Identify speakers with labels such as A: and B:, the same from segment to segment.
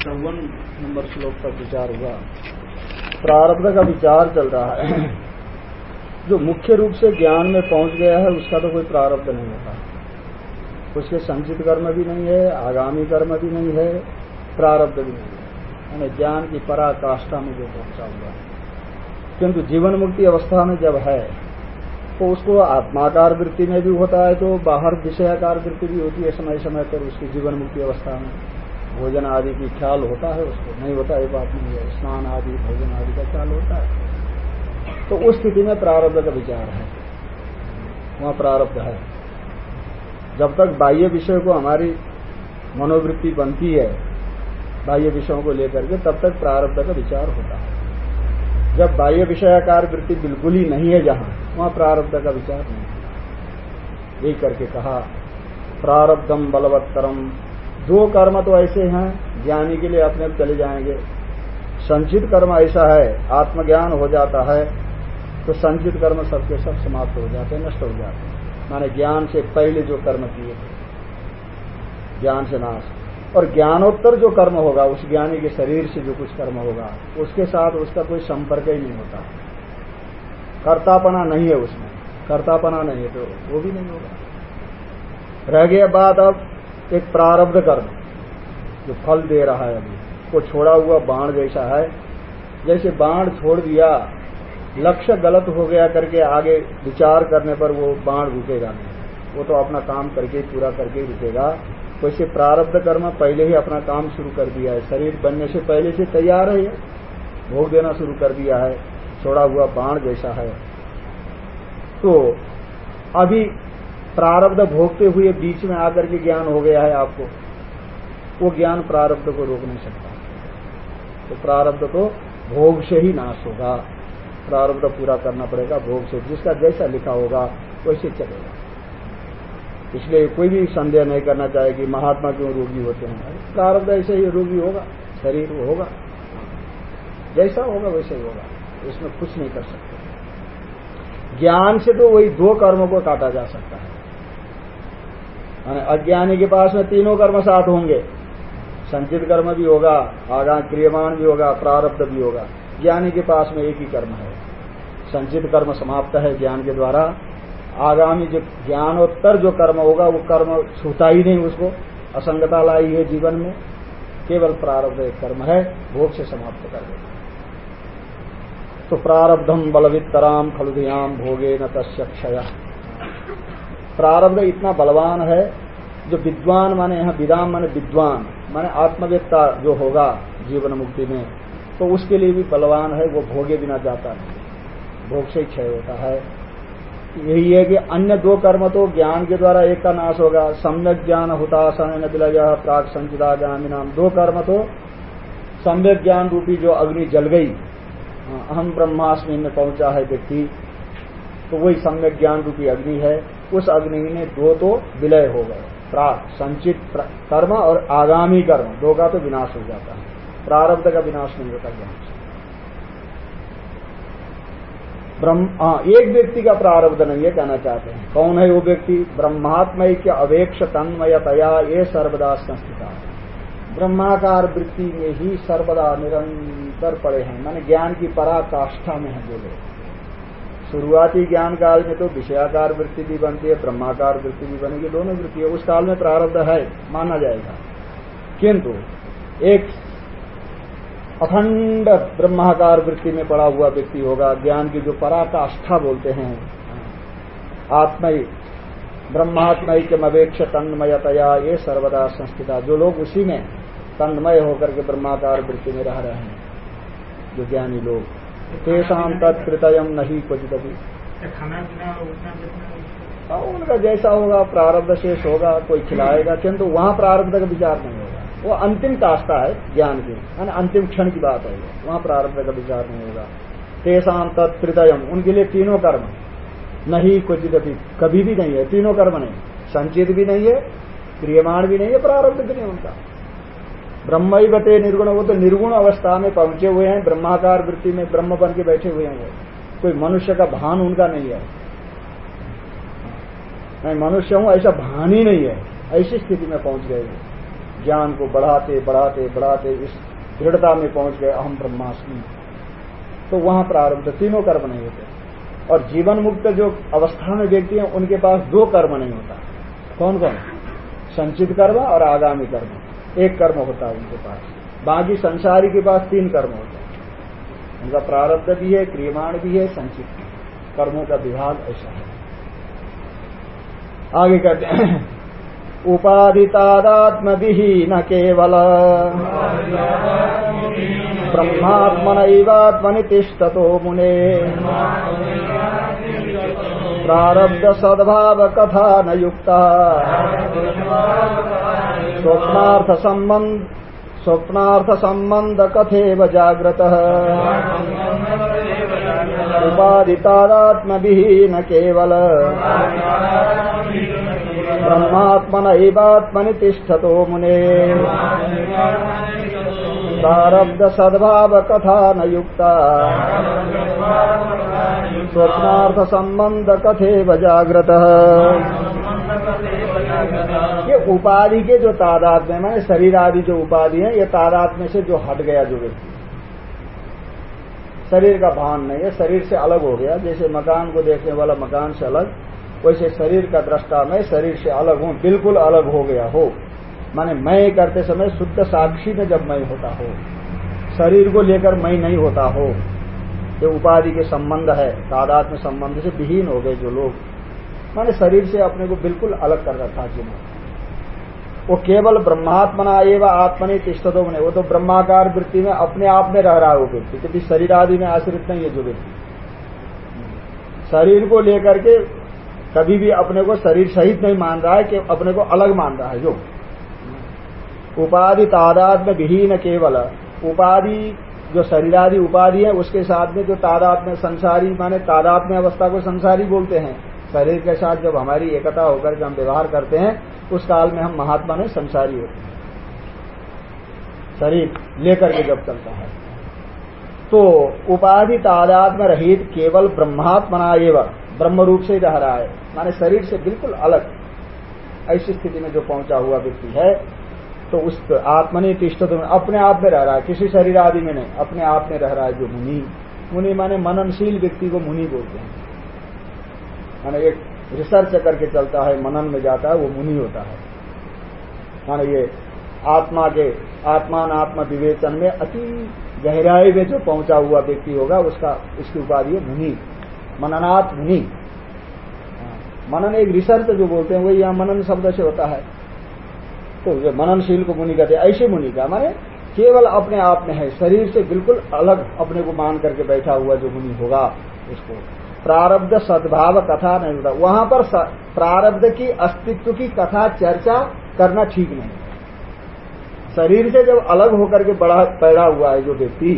A: चौवन नंबर श्लोक का विचार हुआ। प्रारब्ध का विचार चल रहा है। जो मुख्य रूप से ज्ञान में पहुँच गया है, उसका तो कोई प्रारब्ध नहीं होता। उसके संचित कर्म भी नहीं है, आगामी कर्म भी नहीं है, प्रारब्ध भी नहीं है। यानी ज्ञान की पराकाष्ठा में जो पहुँचा हुआ है। किंतु जीवन मुक्ति अवस्था में जब है तो उसको आत्माकार वृत्ति में भी होता है तो बाहर विषयाकार वृत्ति भी होती है समय समय पर उसकी जीवन मुक्ति अवस्था में। भोजन आदि की ख्याल होता है उसको। नहीं होता, ये बात नहीं है। स्नान आदि, भोजन आदि का ख्याल होता है। तो उस स्थिति में प्रारब्ध का विचार है। वहाँ प्रारब्ध है। जब तक बाह्य विषय को हमारी मनोवृत्ति बनती है, बाह्य विषयों को लेकर के, तब तक प्रारब्ध का विचार होता है। जब बाह्य विषयाकार वृत्ति बिल्कुल ही नहीं है जहाँ, वहाँ प्रारब्ध का विचार नहीं यही करके कहा प्रारब्धम बलवत्तरम दो कर्म तो ऐसे हैं, ज्ञानी के लिए अपने आप चले जाएँगे। संचित कर्म ऐसा है, आत्मज्ञान हो जाता है तो संचित कर्म सबके सब समाप्त हो जाते हैं, नष्ट हो जाते हैं। माने ज्ञान से पहले जो कर्म किए थे, ज्ञान से नाश। और ज्ञानोत्तर जो कर्म होगा, उस ज्ञानी के शरीर से जो कुछ कर्म होगा, उसके साथ उसका कोई संपर्क ही नहीं होता। कर्तापना नहीं है उसमें। कर्तापना नहीं है तो वो भी नहीं होगा। रह गया बात अब एक प्रारब्ध कर्म जो फल दे रहा है अभी। वो छोड़ा हुआ बाण जैसा है। जैसे बाण छोड़ दिया, लक्ष्य गलत हो गया करके आगे विचार करने पर वो बाण रुकेगा नहीं। वो तो अपना काम करके पूरा करके रुकेगा। वैसे प्रारब्ध कर्म पहले ही अपना काम शुरू कर दिया है। शरीर बनने से पहले से तैयार है भोग देना शुरू कर दिया है। छोड़ा हुआ बाण जैसा है। तो अभी प्रारब्ध भोगते हुए बीच में आकर के ज्ञान हो गया है आपको, वो ज्ञान प्रारब्ध को रोक नहीं सकता। तो प्रारब्ध को भोग से ही नाश होगा। प्रारब्ध पूरा करना पड़ेगा भोग से। जिसका जैसा लिखा होगा, वैसे चलेगा। इसलिए कोई भी संदेह नहीं करना चाहे कि महात्मा क्यों रोगी होते हैं? प्रारब्ध ऐसे ही रोगी होगा, शरीर होगा। जैसा होगा, वैसे ही होगा। इसमें कुछ नहीं कर सकते। ज्ञान से तो वही दो कर्मों को काटा जा सकता है। अज्ञानी के पास में तीनों कर्म साथ होंगे। संचित कर्म भी होगा आगा क्रियमाण भी होगा, प्रारब्ध भी होगा। ज्ञानी के पास में एक ही कर्म है। संचित कर्म समाप्त है ज्ञान के द्वारा। आगामी जो ज्ञानोत्तर जो कर्म होगा, वो कर्म छूता ही नहीं उसको। असंगता लाई है जीवन में। केवल प्रारब्ध एक कर्म है, भोग से समाप्त कर देगा तो प्रारब्धम बलवितराम खलुदयाम भोगे न तस्य क्षय। प्रारब्ध इतना बलवान है, जो विद्वान माने यहाँ विदाम माने विद्वान, माने आत्मवेत्ता जो होगा जीवन मुक्ति में तो उसके लिए भी बलवान है, वो भोगे बिना जाता नहीं। भोग से क्षय होता है। यही है कि अन्य दो कर्म तो ज्ञान के द्वारा एक का नाश होगा। सम्यक ज्ञान होता समय बिलज प्राग संचिता नाम दो कर्म तो सम्यक ज्ञान रूपी जो अग्नि जल गई अहम ब्रह्मास्मि में पहुँचा है व्यक्ति तो वही सम्यक ज्ञान रूपी अग्नि है। उस अग्नि में दो तो विलय हो गए। प्राग, संचित कर्म और आगामी कर्म, दो का तो विनाश हो जाता है। प्रारब्ध का विनाश नहीं होता ज्ञान से। ब्रह्म एक व्यक्ति का प्रारब्ध नहीं है, कहना चाहते हैं। कौन है वो व्यक्ति? ब्रह्मात्मय के अवेक्ष तन्मयतया ये सर्वदा संस्थिता ब्रह्माकार वृत्ति में ही सर्वदा निरंतर पड़े हैं। माने ज्ञान की पराकाष्ठा में है बोले शुरुआती ज्ञान काल में तो विषयाकार वृत्ति भी बनती है, ब्रह्माकार वृत्ति भी बनेगी, दोनों वृत्ति उस काल में प्रारब्ध है, माना जाएगा। किंतु एक अखंड ब्रह्माकार वृत्ति में पड़ा हुआ व्यक्ति होगा, ज्ञान की जो पराकाष्ठा बोलते हैं, आत्मय ब्रह्मात्मय के मवेक्ष तन्मयतया, ये सर्वदा संस्थिता। जो लोग उसी में तन्मय होकर के ब्रह्माकार वृत्ति में रह रहे हैं, जो ज्ञानी लोग। तेषाम तत्कृतयम नहीं क्वचित अभी उनका जैसा होगा प्रारब्ध शेष होगा कोई खिलाएगा किंतु वहाँ प्रारब्ध का विचार नहीं होगा। वो अंतिम काष्ठा है ज्ञान की यानी अंतिम क्षण की बात है वहाँ प्रारब्ध का विचार नहीं होगा। तेषाम तत्कृतयम उनके लिए तीनों कर्म। नहीं क्वचित अभी कभी भी नहीं है तीनों कर्म नहीं। संचित भी नहीं है क्रियमाण भी नहीं है प्रारब्ध भी नहीं उनका। ब्रह्म ही बते निर्गुण वो तो निर्गुण अवस्था में पहुँचे हुए हैं, ब्रह्माकार वृत्ति में ब्रह्म बन के बैठे हुए हैं। कोई मनुष्य का भान उनका नहीं है। मैं मनुष्य हूँ, ऐसा भान ही नहीं है। ऐसी स्थिति में पहुँच गए ज्ञान को बढ़ाते बढ़ाते बढ़ाते इस दृढ़ता में पहुँच गए अहम ब्रह्मास्मि। तो वहाँ प्रारब्ध तीनों कर्म नहीं होते। और जीवन मुक्त जो अवस्था में व्यक्ति है, उनके पास दो कर्म नहीं होता। कौन कौन संचित कर्म और आगामी कर्म। एक कर्म होता है उनके पास। बाकी संसारी के पास तीन कर्म होते हैं। उनका प्रारब्ध भी है, क्रियमाण भी है, संचित कर्मों का विभाग ऐसा है। आगे कहते हैं उपाधितादात्म न केवल। ब्रह्मात्मन ब्रह्मात्मनैवात्मनि तिष्ठतो मुने। प्रारब्ध सद्भाव कथा न युक्ता। स्वप्नार्थ संबंध स्वप्नार्थ संबंध कथेव जाग्रत। उपाधितादात्म न केवल ब्रह्मात्मनैवात्मनि तिष्ठतो मुने। प्रारब्ध सद्भाव कथा न युक्ता स्वप्नार्थ संबंध कथे जाग्रत। ये उपाधि के जो तादाद में मैंने शरीर आदि जो उपाधि है, ये तादाद में से जो हट गया जो व्यक्ति। शरीर का भान नहीं है, शरीर से अलग हो गया। जैसे मकान को देखने वाला मकान से अलग, वैसे शरीर का दृष्टा में शरीर से अलग हूँ, बिल्कुल अलग हो गया हो। माने मैं करते समय शुद्ध साक्षी में जब मैं होता हो, शरीर को लेकर मैं नहीं होता हो, ये उपाधि के संबंध है तादात में संबंध से विहीन हो गए जो लोग। माने शरीर से अपने को बिल्कुल अलग कर रखा जिन्होंने वो केवल ब्रह्मात्मना एवं आत्मनि तिष्ठतो बने वो तो ब्रह्माकार वृत्ति में अपने आप में रह रहा है वो व्यक्ति, क्योंकि शरीर आदि में आश्रित नहीं है जो व्यक्ति। शरीर को लेकर के कभी भी अपने को शरीर सहित नहीं मान रहा है कि अपने को अलग मान रहा है, जो। उपाधि तादाद में विहीन केवल, उपाधि जो शरीरादि उपाधि है, उसके साथ में जो तादाद में संसारी, माने तादाद में अवस्था को संसारी बोलते हैं शरीर के साथ जब हमारी एकता होकर के हम व्यवहार करते हैं, उस काल में हम महात्मा में संसारी होते हैं। शरीर लेकर के जब चलता है। तो उपाधि तादाद में रहित केवल ब्रह्मात्मना एवं ब्रह्म रूप से ही रह रहा है। माने शरीर से बिल्कुल अलग ऐसी स्थिति में जो पहुँचा हुआ व्यक्ति है तो उस आत्मनि तिष्ठ तो अपने आप में रह रहा है। किसी शरीर आदि में नहीं, अपने आप में रह रहा है जो मुनि। मुनि माने मननशील व्यक्ति को मुनि बोलते हैं। माने एक रिसर्च करके चलता है, मनन में जाता है, वो मुनि होता है। माने ये आत्मा के, आत्मान आत्मा विवेचन में अति गहराई में जो पहुँचा हुआ व्यक्ति होगा, उसका, उसकी उपाधि है मुनि, मननात् मुनि। मनन एक रिसर्च जो बोलते हैं वही यहाँ मनन शब्द से होता है। तो जो मननशील को मुनि कहते ऐसे मुनि का, माने केवल अपने आप में है, शरीर से बिल्कुल अलग अपने को मान करके बैठा हुआ जो मुनि होगा, उसको। प्रारब्ध सद्भाव कथा नहीं होता। वहाँ पर प्रारब्ध की अस्तित्व की कथा चर्चा करना ठीक नहीं। शरीर से जब अलग होकर के बड़ा पैदा हुआ है जो व्यक्ति,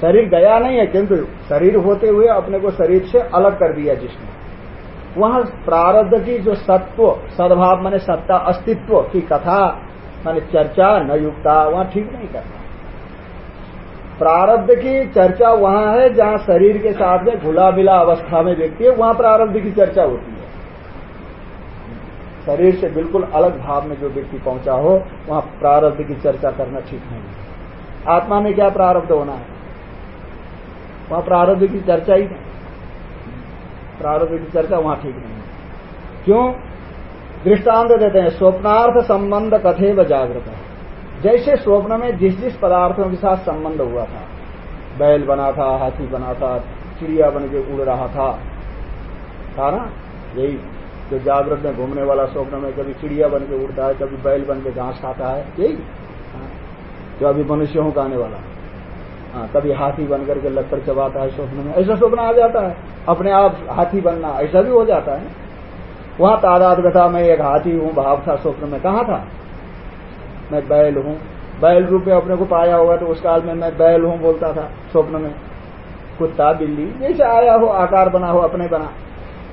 A: शरीर गया नहीं है, किंतु शरीर होते हुए अपने को शरीर से अलग कर दिया जिसने। वहाँ प्रारब्ध की जो सत्व, सद्भाव, माने सत्ता, अस्तित्व की कथा, माने चर्चा, न युक्ता, वहाँ ठीक नहीं करता। प्रारब्ध की चर्चा वहाँ है, जहाँ शरीर के साथ में घुला मिला अवस्था में व्यक्ति है, वहाँ प्रारब्ध की चर्चा होती है। शरीर से बिल्कुल अलग भाव में जो व्यक्ति पहुँचा हो, वहाँ प्रारब्ध की चर्चा करना ठीक नहीं है। आत्मा में क्या प्रारब्ध होना है? वहाँ प्रारब्ध की चर्चा ही प्रारब्ध की चर्चा वहाँ ठीक नहीं है। क्यों? दृष्टांत देते हैं, स्वप्नार्थ संबंध कथे व जागृत है जैसे स्वप्न में जिस जिस पदार्थों के साथ संबंध हुआ था, बैल बना था, हाथी बना था, चिड़िया बन के उड़ रहा था था ना? यही जो जागृत में घूमने वाला स्वप्न में कभी चिड़िया बन के उड़ता है, कभी बैल बन के घास खाता है, यही हाँ। जो अभी मनुष्यों का आने वाला हाँ। कभी हाथी बन करके लक्कड़ चबाता है स्वप्न में, ऐसा स्वप्न आ जाता है। अपने आप हाथी बनना ऐसा भी हो जाता है। वहाँ तादाद में एक हाथी हूँ, भाव था स्वप्न में, कहा था? मैं बैल हूँ। बैल रूप में अपने को पाया होगा तो उस काल में मैं बैल हूँ बोलता था स्वप्न में। कुत्ता, बिल्ली जैसे आया हो, आकार बना हो, अपने बना।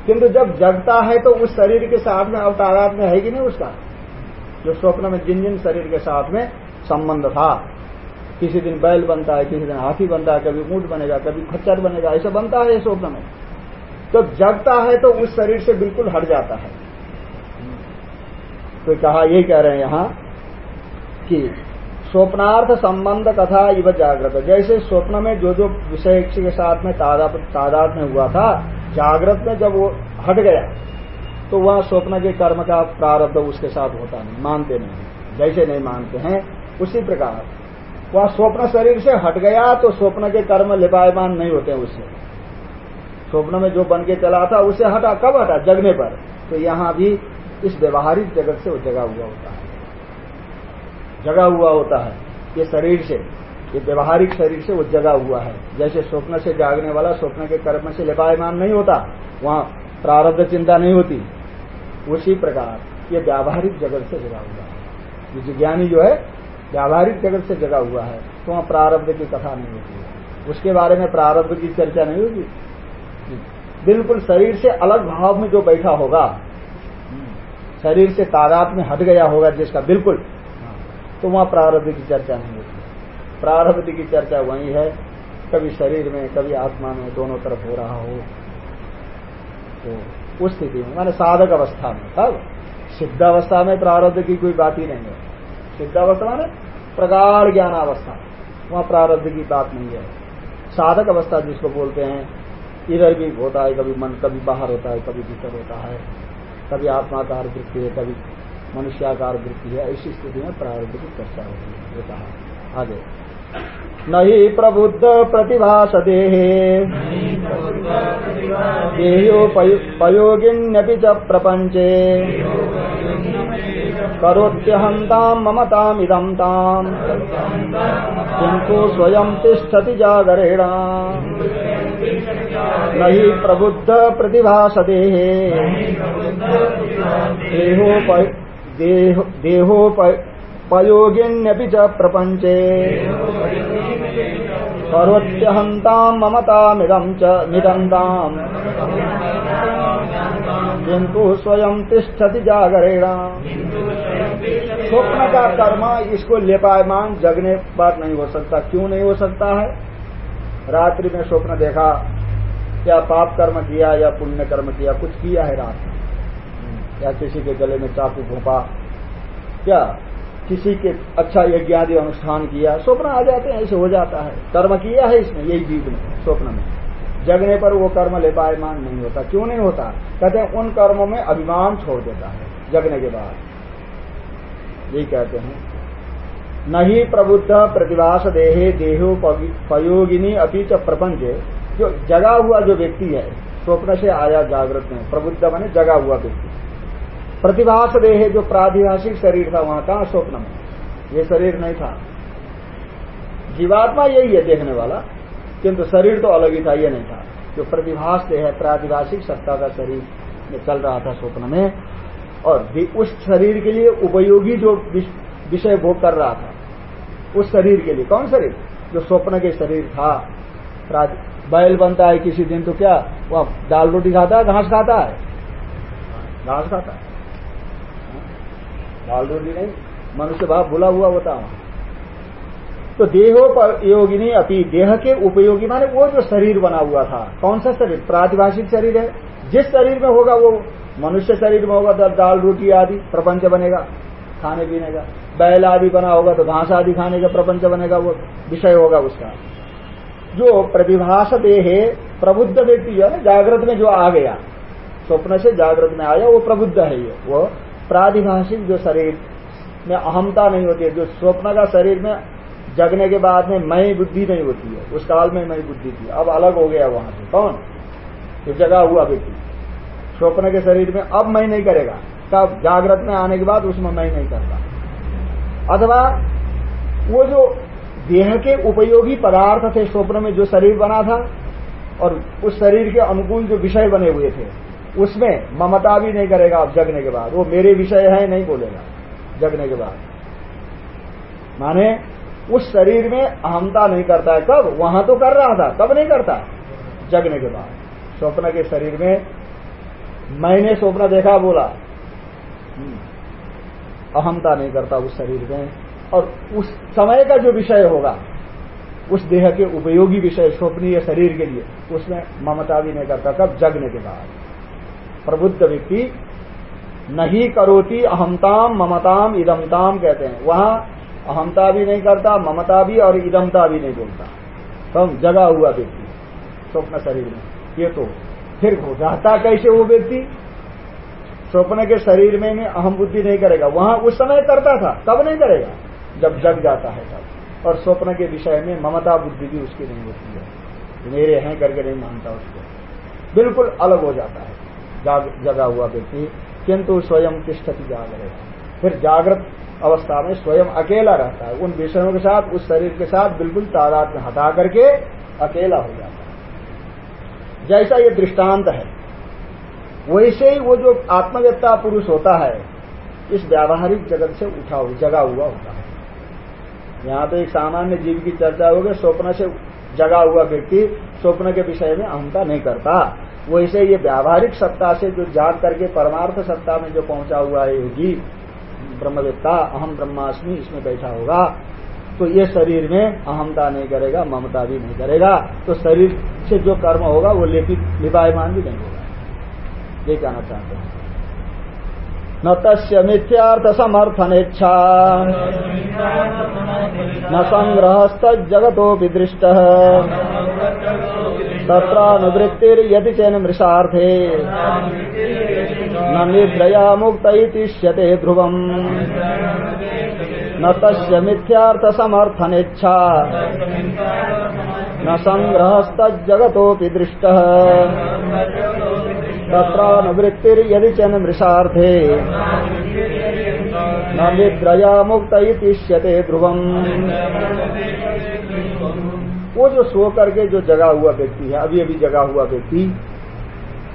A: किंतु जब जगता है तो उस शरीर के साथ में, अवतारात में है कि नहीं उसका? जो स्वप्न में जिन जिन शरीर के साथ में संबंध था। किसी दिन बैल बनता है, किसी दिन हाथी बनता है, कभी ऊँट बनेगा, कभी खच्चर बनेगा, ऐसा बनता है स्वप्न में। तो जगता है तो उस शरीर से बिल्कुल हट जाता है। तो कहा, यही कह रहे हैं यहाँ कि। स्वप्नार्थ संबंध कथा इव जागृत। जैसे स्वप्न में जो जो विषय के साथ में तादाद में हुआ था, जागृत में जब वो हट गया तो वह स्वप्न के कर्म का प्रारब्ध उसके साथ होता नहीं, मानते नहीं जैसे नहीं मानते हैं, उसी प्रकार। वह स्वप्न शरीर से हट गया तो स्वप्न के कर्म लिपायमान नहीं होते उससे। स्वप्न में जो बन के चला था, उसे हटा। कब हटा? जगने पर। तो यहाँ भी इस व्यवहारिक जगत से वो जगा हुआ होता है। जगा हुआ होता है। ये शरीर से, ये व्यवहारिक शरीर से वो जगा हुआ है। जैसे स्वप्न से जागने वाला स्वप्न के कर्म से लिपायमान नहीं होता, वहाँ प्रारब्ध चिंता नहीं होती। उसी प्रकार ये व्यावहारिक जगत से जगा हुआ है। ये ज्ञानी जो है, व्यावहारिक जगत से जगा हुआ है तो वहाँ प्रारब्ध की कथा नहीं होती है। उसके बारे में प्रारब्ध की चर्चा नहीं होगी। बिल्कुल शरीर से अलग भाव में जो बैठा होगा, शरीर से तादाद में हट गया होगा जिसका बिल्कुल तो वहाँ प्रारब्ध की चर्चा नहीं होती। प्रारब्ध की चर्चा वही है, कभी शरीर में, कभी आत्मा में दोनों तरफ़ हो रहा हो। तो उस स्थिति में, माने साधक अवस्था में, तब सिद्ध अवस्था में प्रारब्ध की कोई बात ही नहीं है। सिद्ध अवस्था माने प्रगाढ़ ज्ञान अवस्था वहाँ प्रारब्ध की बात नहीं है। साधक अवस्था जिसको बोलते हैं, इधर भी होता है, कभी मन कभी बाहर होता है, कभी भीतर होता है, कभी आत्माकार वृत्ति है, कभी मनुष्याकार वृत्ति है, ऐसी स्थिति में प्रारब्ध की चर्चा होती है, ये कहा। आगे। नहीं प्रबुद्ध प्रतिभास देहे देहोपयोगिन्यपि च प्रपञ्चे करोत्यहन्ताम् ममतामिदम् ताम् किन्तु स्वयं तिष्ठति जागरेण। न हि प्रबुद्ध प्रतिभास देहे देहोपयोगिन्यपि च प्रपञ्चे। निदन्ताम्। किंतु स्वयं तिष्ठति जागरेण। स्वप्न का कर्म इसको लेपायमान जगने पर नहीं हो सकता। क्यों नहीं हो सकता है? रात्रि में स्वप्न देखा या पाप कर्म किया या पुण्य कर्म किया, कुछ किया है रात में? या किसी के गले में चाकू घोपा, या किसी के अच्छा यज्ञ आदि अनुष्ठान किया, स्वप्न आ जाते हैं, ऐसे हो जाता है। कर्म किया है इसमें यही जीव ने स्वप्न में। जगने पर वो कर्म लेपायमान नहीं होता। क्यों नहीं होता? कहते हैं, उन कर्मों में अभिमान छोड़ देता है, जगने के बाद। यही कहते हैं, नहीं प्रबुद्ध प्रतिभास देहे देहो पयोगिनी अभी च प्रपंच। जो जगा हुआ जो व्यक्ति है, स्वप्न से आया जागृत में प्रबुद्ध माने जगा हुआ व्यक्ति। प्रतिभास देह जो प्राधिभाषिक शरीर था, वहाँ कहा स्वप्न में ये शरीर नहीं था। जीवात्मा यही है देखने वाला, किंतु शरीर तो अलग ही था, ये नहीं था। जो प्रतिभास देह प्रादिभाषिक सत्ता का शरीर चल रहा था स्वप्न में, और उस शरीर के लिए उपयोगी जो विषय भोग कर रहा था, उस शरीर के लिए। कौन शरीर? जो स्वप्न के शरीर था। बैल बनता है किसी दिन तो क्या, वह दाल रोटी खाता है, घास खाता है? घास खाता है। रोटी नहीं। मनुष्य भाव भूला हुआ होता है। तो देहोपयोगिनी अपनी देह के उपयोगी, माने वो जो शरीर बना हुआ था, कौन सा शरीर? प्रातिभाषिक शरीर है। जिस शरीर में होगा वो मनुष्य शरीर में होगा दाल, रोटी आदि, प्रपंच बनेगा, खाने पीने का बैल आदि बना होगा तो घास आदि खाने का प्रपंच बनेगा, वो विषय होगा उसका। जो प्रतिभाष देह प्रबुद्ध व्यक्ति जो है, जागृत में जो आ गया, स्वप्न से जागृत में आया, वो प्रबुद्ध है ये, वो प्रादिभाषिक जो शरीर में अहमता नहीं होती है, जो स्वप्न का शरीर में जगने के बाद में मई बुद्धि नहीं होती है, उस काल में मई बुद्धि थी। अब अलग हो गया वहाँ से। कौन? जो जगा हुआ व्यक्ति। स्वप्न के शरीर में अब मैं नहीं करेगा। तब जागृत में आने के बाद उसमें मैं नहीं करता अथवा वो जो देह के उपयोगी पदार्थ थे, स्वप्न में जो शरीर बना था, और उस शरीर के अनुकूल जो विषय बने हुए थे उसमें ममता भी नहीं करेगा अब जगने के बाद। वो मेरे विषय है नहीं बोलेगा जगने के बाद। माने उस शरीर में अहमता नहीं करता है कब? वहाँ तो कर रहा था कब नहीं करता। जगने के बाद। स्वप्न के शरीर में मैंने स्वप्न देखा बोला। हम्म, अहमता नहीं करता उस शरीर में। और उस समय का जो विषय होगा उस देह के उपयोगी विषय स्वप्नीय शरीर के लिए उसमें ममता भी नहीं करता कब? जगने के बाद। प्रबुद्ध व्यक्ति नहीं करोती अहमताम ममताम इदमताम कहते हैं। वहाँ अहमता भी नहीं करता, ममता भी और इदमता भी नहीं बोलता। कम जगा हुआ व्यक्ति, स्वप्न शरीर में। ये तो फिर रहता कैसे वो व्यक्ति? स्वप्न के शरीर में में अहम बुद्धि नहीं करेगा। वहाँ उस समय करता था, तब नहीं करेगा। जब जग जाता है तब। और स्वप्न के विषय में ममता बुद्धि भी उसकी नहीं होती है। मेरे हैं करके नहीं मानता उसको। बिल्कुल अलग हो जाता है। जाग, हुआ व्यक्ति किंतु स्वयं तिष्ठति जाग रहेगा फिर जागृत अवस्था में स्वयं अकेला रहता है। उन विषयों के साथ उस शरीर के साथ बिल्कुल तादाद में हटा करके अकेला हो जाता है। जैसा ये दृष्टांत है वैसे ही वो जो आत्मव्यता पुरुष होता है इस व्यावहारिक जगत से उठा हुआ जगा हुआ होता है। यहाँ तो एक सामान्य जीव की चर्चा होगी स्वप्न से जगा हुआ व्यक्ति स्वप्न के विषय में अहमता नहीं करता। वैसे ये व्यावहारिक सत्ता से जो जाग करके परमार्थ सत्ता में जो पहुँचा हुआ है योगी, ब्रह्मवेत्ता अहम ब्रह्मास्मि, इसमें बैठा होगा तो ये शरीर में अहमता नहीं करेगा, ममता भी नहीं करेगा तो शरीर से जो कर्म होगा, वो लेपित लिपायमान भी नहीं होगा। ये कहना चाहते हैं। न तस्य मिथ्यार्थ समर्थनेच्छा न संग्रहस्त जगतो दृष्ट तत्रानुवृत्तिर्यदि चेन मृषार्थे न निद्रया मुक्त इतिष्यते ध्रुवम्। न तस्य मिथ्यार्थसमर्थनेच्छा। न सङ्ग्रहस्तज्जगतोऽपि दृष्टः। तत्रानुवृत्तिर्यदि च मृषार्थे न निद्रया मुक्त इतिष्यते ध्रुवम्। वो जो सो करके जो जगा हुआ व्यक्ति है, अभी अभी जगा हुआ व्यक्ति,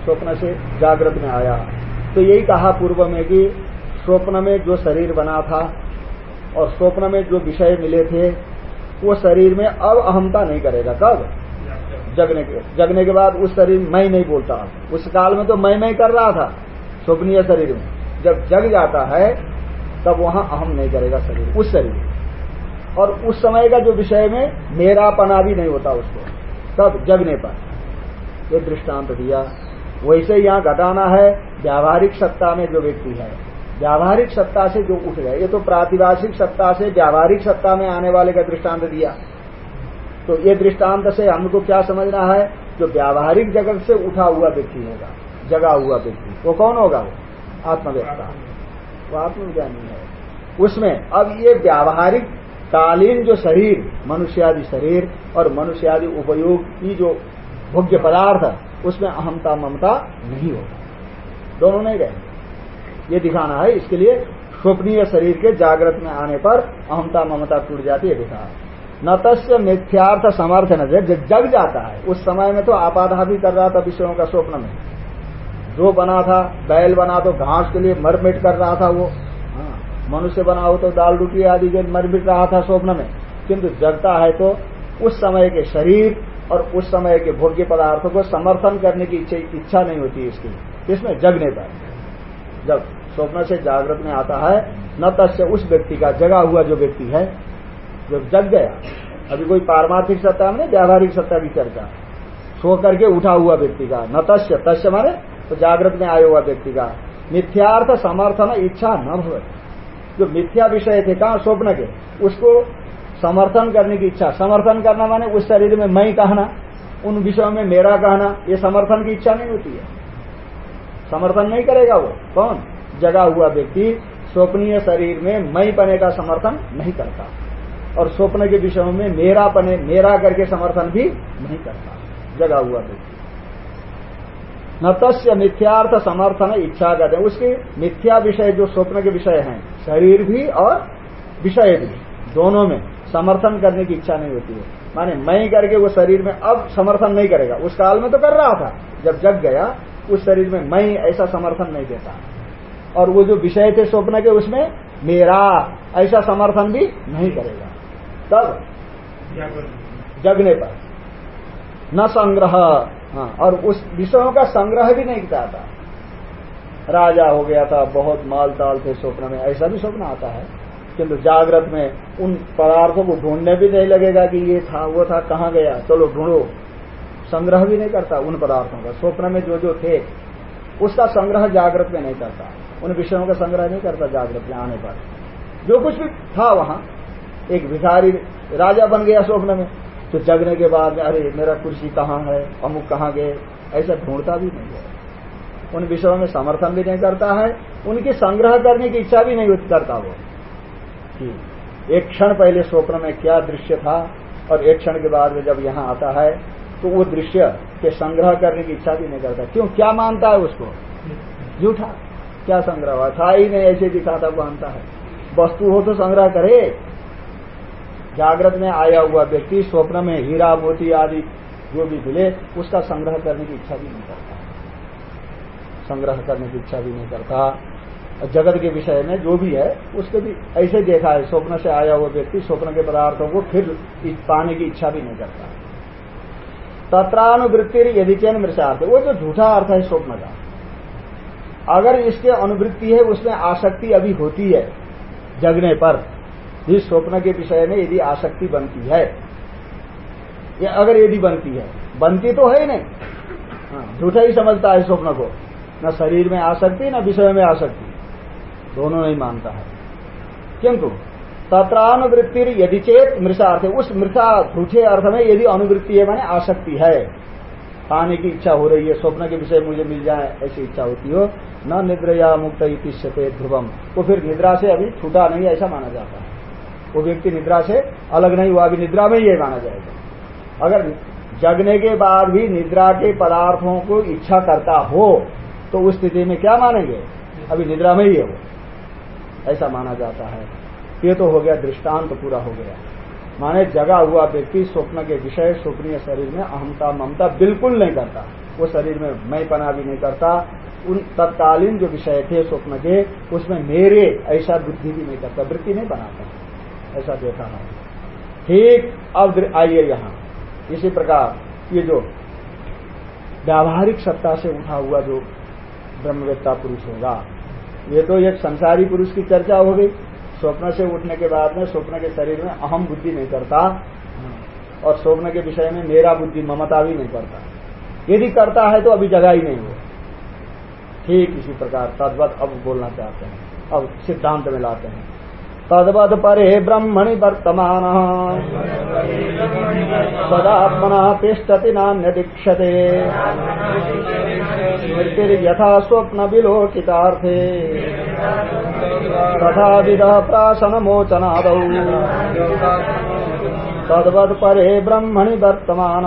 A: स्वप्न से जागृत में आया। तो यही कहा पूर्व में कि स्वप्न में जो शरीर बना था और स्वप्न में जो विषय मिले थे, वो शरीर में अब अहमता नहीं करेगा। कब? जगने के जगने के बाद उस शरीर मैं नहीं बोलता। उस काल में तो मैं मैं कर रहा था, स्वप्नीय शरीर में। जब जग जाता है, तब वहाँ अहम नहीं करेगा शरीर, उस शरीर और उस समय का जो विषय में मेरापना भी नहीं होता उसको। तब जगने पर ये दृष्टांत दिया। वैसे यहाँ घटाना है, व्यावहारिक सत्ता में जो व्यक्ति है। व्यावहारिक सत्ता से जो उठ गए, ये तो प्रातिभाषिक सत्ता से व्यावहारिक सत्ता में आने वाले का दृष्टांत दिया। तो ये दृष्टांत से हमको क्या समझना है? जो व्यावहारिक जगत से उठा हुआ व्यक्ति होगा, जगा हुआ व्यक्ति, वो कौन होगा वो? आत्मव्यक्ता। वो आत्मज्ञानी है। उसमें अब ये व्यावहारिक कालीन जो शरीर, मनुष्यादि शरीर और मनुष्यादि उपयोग की जो भोग्य पदार्थ है उसमें अहमता ममता नहीं होगा दोनों नहीं रहेंगे ये दिखाना है, इसके लिए स्वप्नीय शरीर के जागृत में आने पर अहमता ममता टूट जाती है दिखा न तस्य मिथ्यार्थ समर्थन जब जग जाता है। उस समय में तो आपाधा भी कर रहा था विषयों का स्वप्न में। जो बना था, बैल बना तो घास के लिए मरमिट कर रहा था वो। मनुष्य बना हो तो दाल रोटी आदि जो मर मरमिट रहा था स्वप्न में। किंतु जगता है तो उस समय के शरीर और उस समय के भोग्य पदार्थों को समर्थन करने की इच्छा नहीं होती इसकी। इसमें जगने पर जब स्वप्न से जागृत में आता है, न तस्य उस व्यक्ति का जगा हुआ जो व्यक्ति है, जब जग गया, अभी कोई पारमार्थिक सत्ता में व्यावहारिक सत्ता की चर्चा। सो करके उठा हुआ व्यक्ति का, न तस्य तस्य माने तो जागृत में आया हुआ व्यक्ति का। मिथ्यार्थ समर्थन इच्छा न भवे। जो मिथ्या विषय थे, कहा स्वप्न के? उसको समर्थन करने की इच्छा। समर्थन करना माने उस शरीर में मैं कहना, उन विषयों में मेरा कहना, ये समर्थन की इच्छा नहीं होती है। समर्थन नहीं करेगा वो। कौन? जगा हुआ व्यक्ति स्वप्नीय शरीर में मई पने का समर्थन नहीं करता। और स्वप्न के विषयों में मेरा पने, मेरा करके समर्थन भी नहीं करता। जगा हुआ व्यक्ति। न तस्य मिथ्यार्थ समर्थन इच्छा करते उसके मिथ्या विषय जो स्वप्न के विषय हैं शरीर भी और विषय भी, दोनों में समर्थन करने की इच्छा नहीं होती है। माने मैं करके वो शरीर में अब समर्थन नहीं करेगा। उस काल में तो कर रहा था, जब जग गया, उस शरीर में मैं ऐसा समर्थन नहीं देता। और वो जो विषय थे स्वप्न के, उसमें मेरा ऐसा समर्थन भी नहीं करेगा। तब जगने पर न संग्रह हाँ और उस विषयों का संग्रह भी नहीं चाहता राजा हो गया था, बहुत माल ताल थे स्वप्न में। ऐसा भी स्वप्न आता है किंतु जागृत में उन पदार्थों को ढूँढने भी नहीं लगेगा कि ये था, वो था, कहाँ गया। चलो ढूंढो। संग्रह भी नहीं करता उन पदार्थों का। स्वप्न में जो जो थे, उसका संग्रह जागृत में नहीं करता। उन विषयों का संग्रह नहीं करता, जागृत में आने पर। जो कुछ भी था वहाँ, एक भिखारी राजा बन गया स्वप्न में। तो जगने के बाद अरे मेरा कुर्सी कहाँ है, अमुक कहाँ गए, ऐसा ढूंढता भी नहीं है। उन विषयों में समर्थन भी नहीं करता है, उनकी संग्रह करने की इच्छा भी नहीं करता वो। कि एक क्षण पहले स्वप्न में क्या दृश्य था, और एक क्षण के बाद में जब यहाँ आता है तो वो दृश्य के संग्रह करने की इच्छा भी नहीं करता। क्यों? क्या मानता है उसको? झूठा। क्या संग्रह हुआ? था ही नहीं, ऐसे दिखाता मानता है। वस्तु हो तो संग्रह करे। जागृत में आया हुआ व्यक्ति, स्वप्न में हीरा, मोती आदि जो भी मिले, उसका संग्रह करने की इच्छा भी नहीं करता। संग्रह करने की इच्छा भी नहीं करता। जगत के विषय में जो भी है उसको भी ऐसे देखा है स्वप्न से आया हुआ व्यक्ति स्वप्न के पदार्थों को फिर पाने की इच्छा भी नहीं करता। तत्रानुवृत्ति यदि चैन मृषार्थ वो जो झूठा अर्थ है स्वप्न का। अगर इसके अनुवृत्ति है उसमें आसक्ति अभी होती है जगने पर जिस स्वप्न के विषय में यदि आसक्ति बनती है या अगर यदि बनती है बनती तो है ही नहीं। हाँ, झूठा ही समझता है स्वप्न को। न शरीर में आसक्ति, न विषय में आसक्ति। दोनों नहीं मानता है। किंतु तत्रानुवृत्ति यदि चेत मृषा अर्थ उस मृषा झूठे अर्थ में यदि अनुवृत्ति है, माने आसक्ति है। पाने की इच्छा हो रही है, स्वप्न के विषय मुझे मिल जाए, ऐसी इच्छा होती हो, न निद्र या मुक्त इतिश्यते ध्रुवम। वो फिर निद्रा से अभी छूटा नहीं, ऐसा माना जाता है। वो व्यक्ति निद्रा से अलग नहीं हुआ, अभी निद्रा में ही माना जाएगा। अगर जगने के बाद भी निद्रा के पदार्थों को इच्छा करता हो तो उस स्थिति में क्या मानेंगे? अभी निद्रा में ही है वो। ऐसा माना जाता है। ये तो हो गया दृष्टांत तो पूरा हो गया। माने जगा हुआ व्यक्ति स्वप्न के विषय, स्वप्नीय शरीर में अहमता ममता बिल्कुल नहीं करता। वो शरीर में मैं पना भी नहीं करता। उन तत्कालीन जो विषय थे स्वप्न के, उसमें मेरे ऐसा बुद्धि भी नहीं करता, वृत्ति नहीं बनाता। ऐसा देखा है। ठीक, अब आइए यहाँ। इसी प्रकार, ये जो व्यावहारिक सत्ता से उठा हुआ जो ब्रह्मवेत्ता पुरुष होगा। ये तो एक संसारी पुरुष की चर्चा हो गई। स्वप्न से उठने के बाद में स्वप्न के शरीर में अहम बुद्धि नहीं करता। और स्वप्न के विषय में मेरा बुद्धि ममता भी नहीं करता। यदि करता है तो अभी जगह ही नहीं हो। ठीक इसी प्रकार तद्वत अब बोलना चाहते हैं। अब सिद्धांत में लाते हैं। तद्वद परे ब्रह्मणि वर्तमान। सदात्मना तिष्ठति नान्यदीक्षते स्मृतिर्यथा स्वप्न विलोकितार्थे तथा विध प्राशनमोचनादौ तद्वद परे ब्रह्मणि वर्तमान।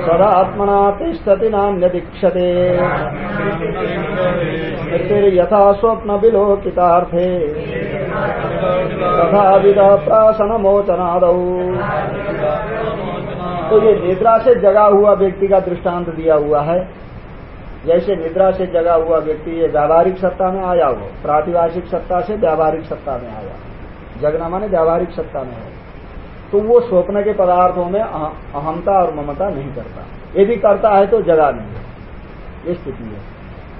A: सदात्मना तिष्ठति नान्यदीक्षते स्मृतिर्यथा स्वप्न विलोकितार्थे। तथा विद प्राशनमोचनाद तो ये निद्रा से जगा हुआ व्यक्ति का दृष्टांत दिया हुआ है। जैसे निद्रा से जगा हुआ व्यक्ति ये व्यावहारिक सत्ता में आया हो प्रातिभाषिक सत्ता से व्यावहारिक सत्ता में आया। जगना माने व्यावहारिक सत्ता में है तो वो स्वप्न के पदार्थों में अहमता और ममता नहीं करता। यदि करता है तो जगा नहीं ये स्थिति है।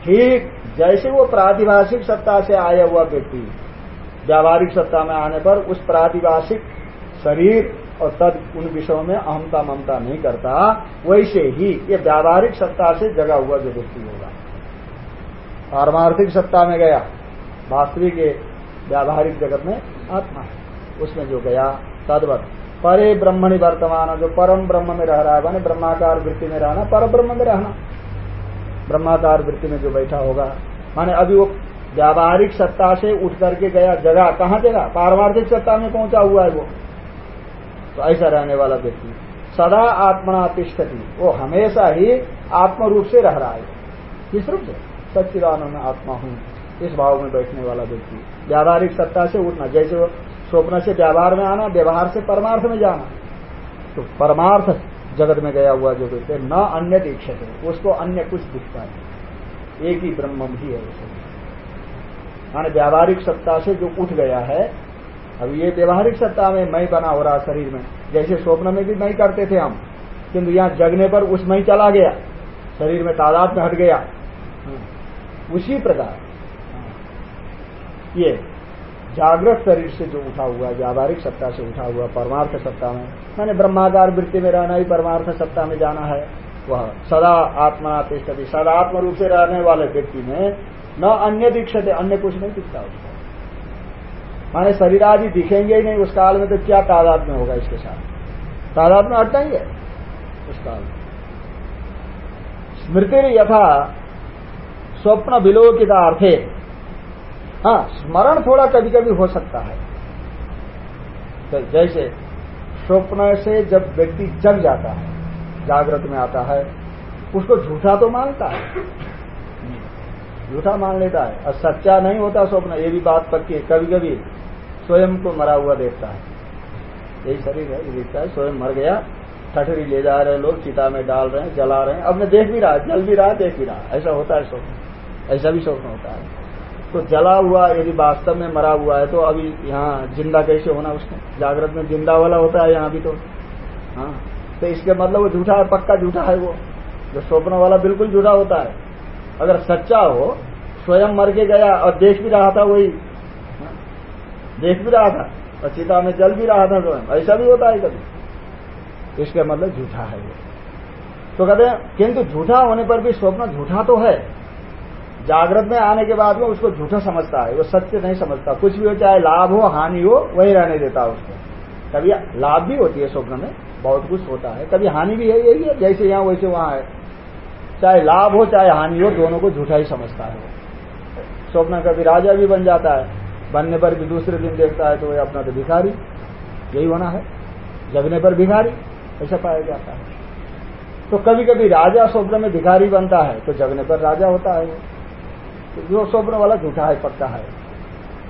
A: ठीक, जैसे वो प्रातिभाषिक सत्ता से आया हुआ व्यक्ति व्यावहारिक सत्ता में आने पर उस प्रातिभाषिक शरीर और तद उन विषयों में अहमता ममता नहीं करता, वैसे ही ये व्यावहारिक सत्ता से जगा हुआ जो व्यक्ति होगा। पारमार्थिक सत्ता में गया, वास्तविक व्यावहारिक जगत में आत्मा है। उसमें जो गया, तदवत परे ब्रह्मणि वर्तमान जो परम ब्रह्म में रह रहा है, माने ब्रह्माकार वृत्ति में रहना, पर ब्रह्म में रहना। ब्रह्माकार वृत्ति में जो बैठा होगा, माने अभी वो व्यावहारिक सत्ता से उठ करके गया, जगह कहाँ जगह? पारमार्थिक सत्ता में पहुँचा हुआ है वो। तो ऐसा रहने वाला व्यक्ति, सदा आत्मना तिष्ठती वो हमेशा ही आत्म रूप से रह रहा है। किस रूप से? सच्चिदानंद आत्मा हूँ। इस भाव में बैठने वाला व्यक्ति, व्यावहारिक सत्ता से उठना, जैसे स्वप्न से व्यवहार में आना, व्यवहार से परमार्थ में जाना। तो परमार्थ जगत में गया हुआ जो व्यक्ति न अन्य दीक्षित उसको अन्य कुछ दिखता है एक ही ब्रह्म ही है उसे। माने व्यावहारिक सत्ता से जो उठ गया है, अब ये व्यवहारिक सत्ता में मई बना हो रहा शरीर में। जैसे स्वप्न में भी मैं करते थे हम, किंतु यहाँ जगने पर उस मैं चला गया। शरीर में तादाद में हट गया। उसी प्रकार। ये जागृत शरीर से जो उठा हुआ व्यावहारिक सत्ता से उठा हुआ परमार्थ सत्ता में। मैंने ब्रह्माकार वृत्ति में रहना ही परमार्थ सत्ता में जाना है। वह सदा आत्मा तिष्ठती, सदा आत्म रूप से रहने वाले व्यक्ति में न अन्य दीक्षित, अन्य कुछ नहीं दिखता उसको। माने शरीर आदि दिखेंगे ही नहीं, उस काल में तो क्या तादाद में होगा इसके साथ? तादाद में हट जाएँगे उस काल में। स्मृति यथा स्वप्न विलोकित अर्थे हाँ स्मरण थोड़ा कभी कभी हो सकता है। तो जैसे स्वप्न से जब व्यक्ति जग जाता है, जागृत में आता है, उसको झूठा तो मानता है। झूठा मान लेता है। और सच्चा नहीं होता स्वप्न, ये भी बात पक्की है। कभी कभी स्वयं को मरा हुआ देखता है। यही शरीर है देखता है, स्वयं मर गया, ठठरी ले जा रहे हैं लोग, चिता में डाल रहे हैं, जला रहे हैं। अब देख भी रहा है जल भी रहा है देख भी रहा। ऐसा होता है स्वप्न। ऐसा भी स्वप्न होता है। तो जला हुआ यदि वास्तव में मरा हुआ है तो अभी यहाँ ज़िंदा कैसे होना उसने जागृत में ज़िंदा वाला होता है यहाँ भी तो। हाँ तो इसके मतलब वो झूठा है, पक्का झूठा है वो। जो स्वप्न वाला बिल्कुल झूठा होता है। अगर सच्चा हो, स्वयं मर के गया और देख भी रहा था वही। देख भी रहा था और चिता में जल भी रहा था स्वयं। ऐसा भी होता है कभी। इसका मतलब झूठा है वो। तो कहते हैं, किंतु झूठा होने पर भी स्वप्न झूठा तो है। जागृत में आने के बाद में उसको झूठा समझता है, वो सत्य नहीं समझता। कुछ भी हो, चाहे लाभ हो, हानि हो, वही रहने देता है उसको। कभी लाभ भी होती है स्वप्न में, बहुत कुछ होता है। कभी हानि भी है, यही है, जैसे यहाँ, वैसे वहाँ है। चाहे लाभ हो, चाहे हानि हो, दोनों को झूठा ही समझता है स्वप्न कभी राजा भी बन जाता है। बनने पर भी दूसरे दिन देखता है तो ये अपना तो भिखारी। यही होना है। जगने पर भिखारी, ऐसा पाया जाता है। तो कभी कभी राजा स्वप्न में भिखारी बनता है तो जगने पर राजा होता है तो जो स्वप्न वाला झूठा है, पक्का है।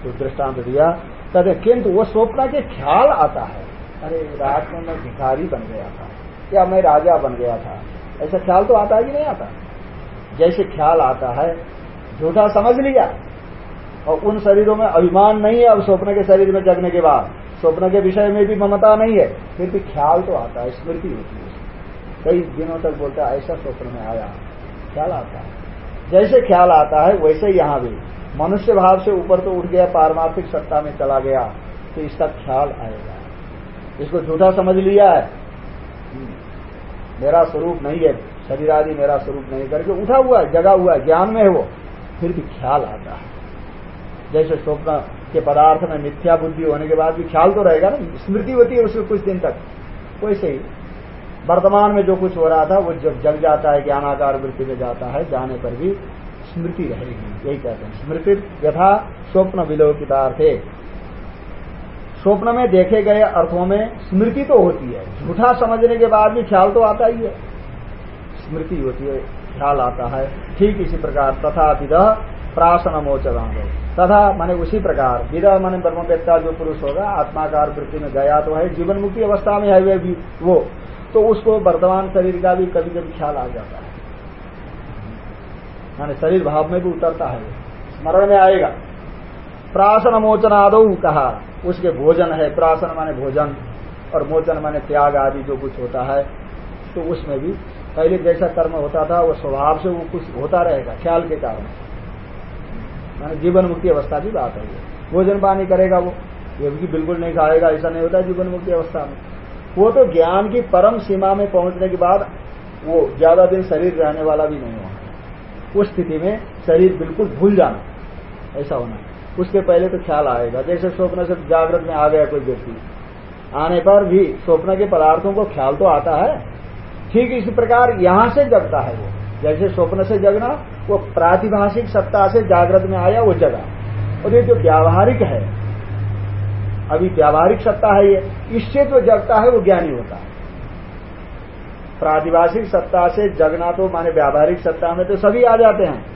A: तो दृष्टांत दिया कहते किंतु वो स्वप्न के ख्याल आता है। अरे, रात में मैं भिखारी बन गया था, या मैं राजा बन गया था। ऐसा ख्याल तो आता ही नहीं आता? जैसे ख्याल आता है, झूठा समझ लिया, और उन शरीरों में अभिमान नहीं है अब स्वप्न के शरीर में जगने के बाद। स्वप्न के विषय में भी ममता नहीं है, फिर भी ख्याल तो आता है, स्मृति होती है कई दिनों तक बोलता है, ऐसा स्वप्न में आया। ख्याल आता है। जैसे ख्याल आता है, वैसे यहाँ भी। मनुष्य भाव से ऊपर तो उठ गया, पारमार्थिक सत्ता में चला गया तो इसका ख्याल आएगा। इसको झूठा समझ लिया है। मेरा स्वरूप नहीं है शरीर आदि मेरा स्वरूप नहीं, करके उठा हुआ है, जगा हुआ है, ज्ञान में है वो। फिर भी ख्याल आता है। जैसे स्वप्न के पदार्थ में मिथ्या बुद्धि होने के बाद भी ख्याल तो रहेगा ना, स्मृति होती है उसमें कुछ दिन तक। वैसे ही। वर्तमान में जो कुछ हो रहा था, वो जब जग जाता है ज्ञानाकार वृत्ति में जाता है, जाने पर भी स्मृति रहेगी। यही कहते हैं। स्मृति यथा स्वप्न विलोकितार्थे। स्वप्न में देखे गए अर्थों में स्मृति तो होती है। झूठा समझने के बाद भी ख्याल तो आता ही है। स्मृति होती है, ख्याल आता है। ठीक इसी प्रकार तथा विदह प्राशन मोचदान तथा माने उसी प्रकार विदह माने ब्रह्मवेत्ता जो पुरुष होगा, आत्माकार वृत्ति में गया तो है जीवन मुक्ति अवस्था में है वे भी, वो। तो उसको वर्तमान शरीर का भी कभी कभी ख्याल आ जाता है। माने शरीर भाव में भी उतरता है। स्मरण में आएगा। प्राशन मोचनादो कहा, उसके भोजन है। प्राशन माने भोजन और मोचन माने त्याग आदि जो कुछ होता है तो उसमें भी पहले जैसा कर्म होता था, वो स्वभाव से वो कुछ होता रहेगा, ख्याल के कारण। माने जीवन मुक्ति अवस्था की बात है भोजन पानी करेगा वो। ये भी बिल्कुल नहीं खाएगा, ऐसा नहीं होता जीवन मुक्ति अवस्था में। वो तो ज्ञान की परम सीमा में पहुँचने के बाद वो ज़्यादा दिन शरीर रहने वाला भी नहीं होगा उस स्थिति में शरीर बिल्कुल भूल जाना, ऐसा होना। उसके पहले तो ख्याल आएगा, जैसे स्वप्न से जागृत में आ गया कोई व्यक्ति। आने पर भी स्वप्न के पदार्थों को ख्याल तो आता है। ठीक इसी प्रकार यहाँ से जगता है वो। जैसे स्वप्न से जगना, वो प्रातिभाषिक सत्ता से जागृत में आया, वो जगा। और ये जो व्यावहारिक है अभी व्यावहारिक सत्ता है ये, इससे जो जगता है वो ज्ञानी होता है। प्रातिभाषिक सत्ता से जगना तो माने व्यावहारिक सत्ता में तो सभी आ जाते हैं।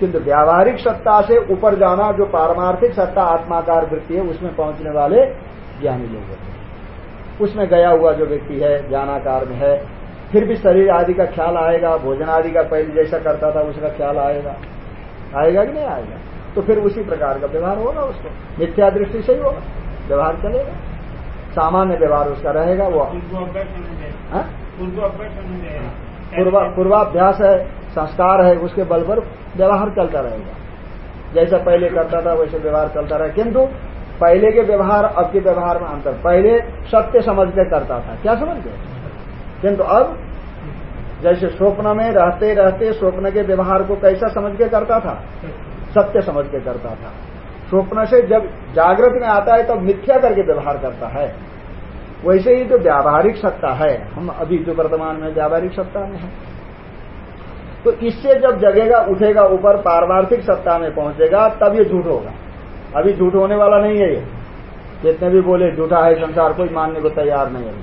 A: किंतु व्यावहारिक सत्ता से ऊपर जाना, जो पारमार्थिक सत्ता, आत्माकार वृत्ति है, उसमें पहुँचने वाले ज्ञानी लोग होते हैं। उसमें गया हुआ जो व्यक्ति है, ज्ञानाकार में है, फिर भी शरीर आदि का ख्याल आएगा, भोजन आदि का पहले जैसा करता था, उसका ख्याल आएगा। आएगा कि नहीं आएगा? तो फिर उसी प्रकार का व्यवहार होगा उसको मिथ्या दृष्टि से ही होगा। व्यवहार चलेगा। सामान्य व्यवहार उसका रहेगा, वो हाँ? पूर्वाभ्यास है, संस्कार है, उसके बल पर व्यवहार चलता रहेगा। जैसा पहले करता था, वैसे व्यवहार चलता रहे। किंतु पहले के व्यवहार, अब के व्यवहार में अंतर। पहले सत्य समझ के करता था। क्या समझ गए किंतु अब जैसे स्वप्न में रहते रहते स्वप्न के व्यवहार को कैसा समझ के करता था? सत्य समझ के करता था। स्वप्न से जब जागृत में आता है, तब मिथ्या करके व्यवहार करता है। वैसे ही जो व्यावहारिक सत्ता है। हम अभी जो वर्तमान में व्यावहारिक सत्ता में है। तो इससे जब जगेगा, उठेगा, ऊपर पारमार्थिक सत्ता में पहुंचेगा, तब ये झूठ होगा। अभी झूठ होने वाला नहीं है ये। जितने भी बोले, झूठा है संसार, कोई मानने को तैयार नहीं है।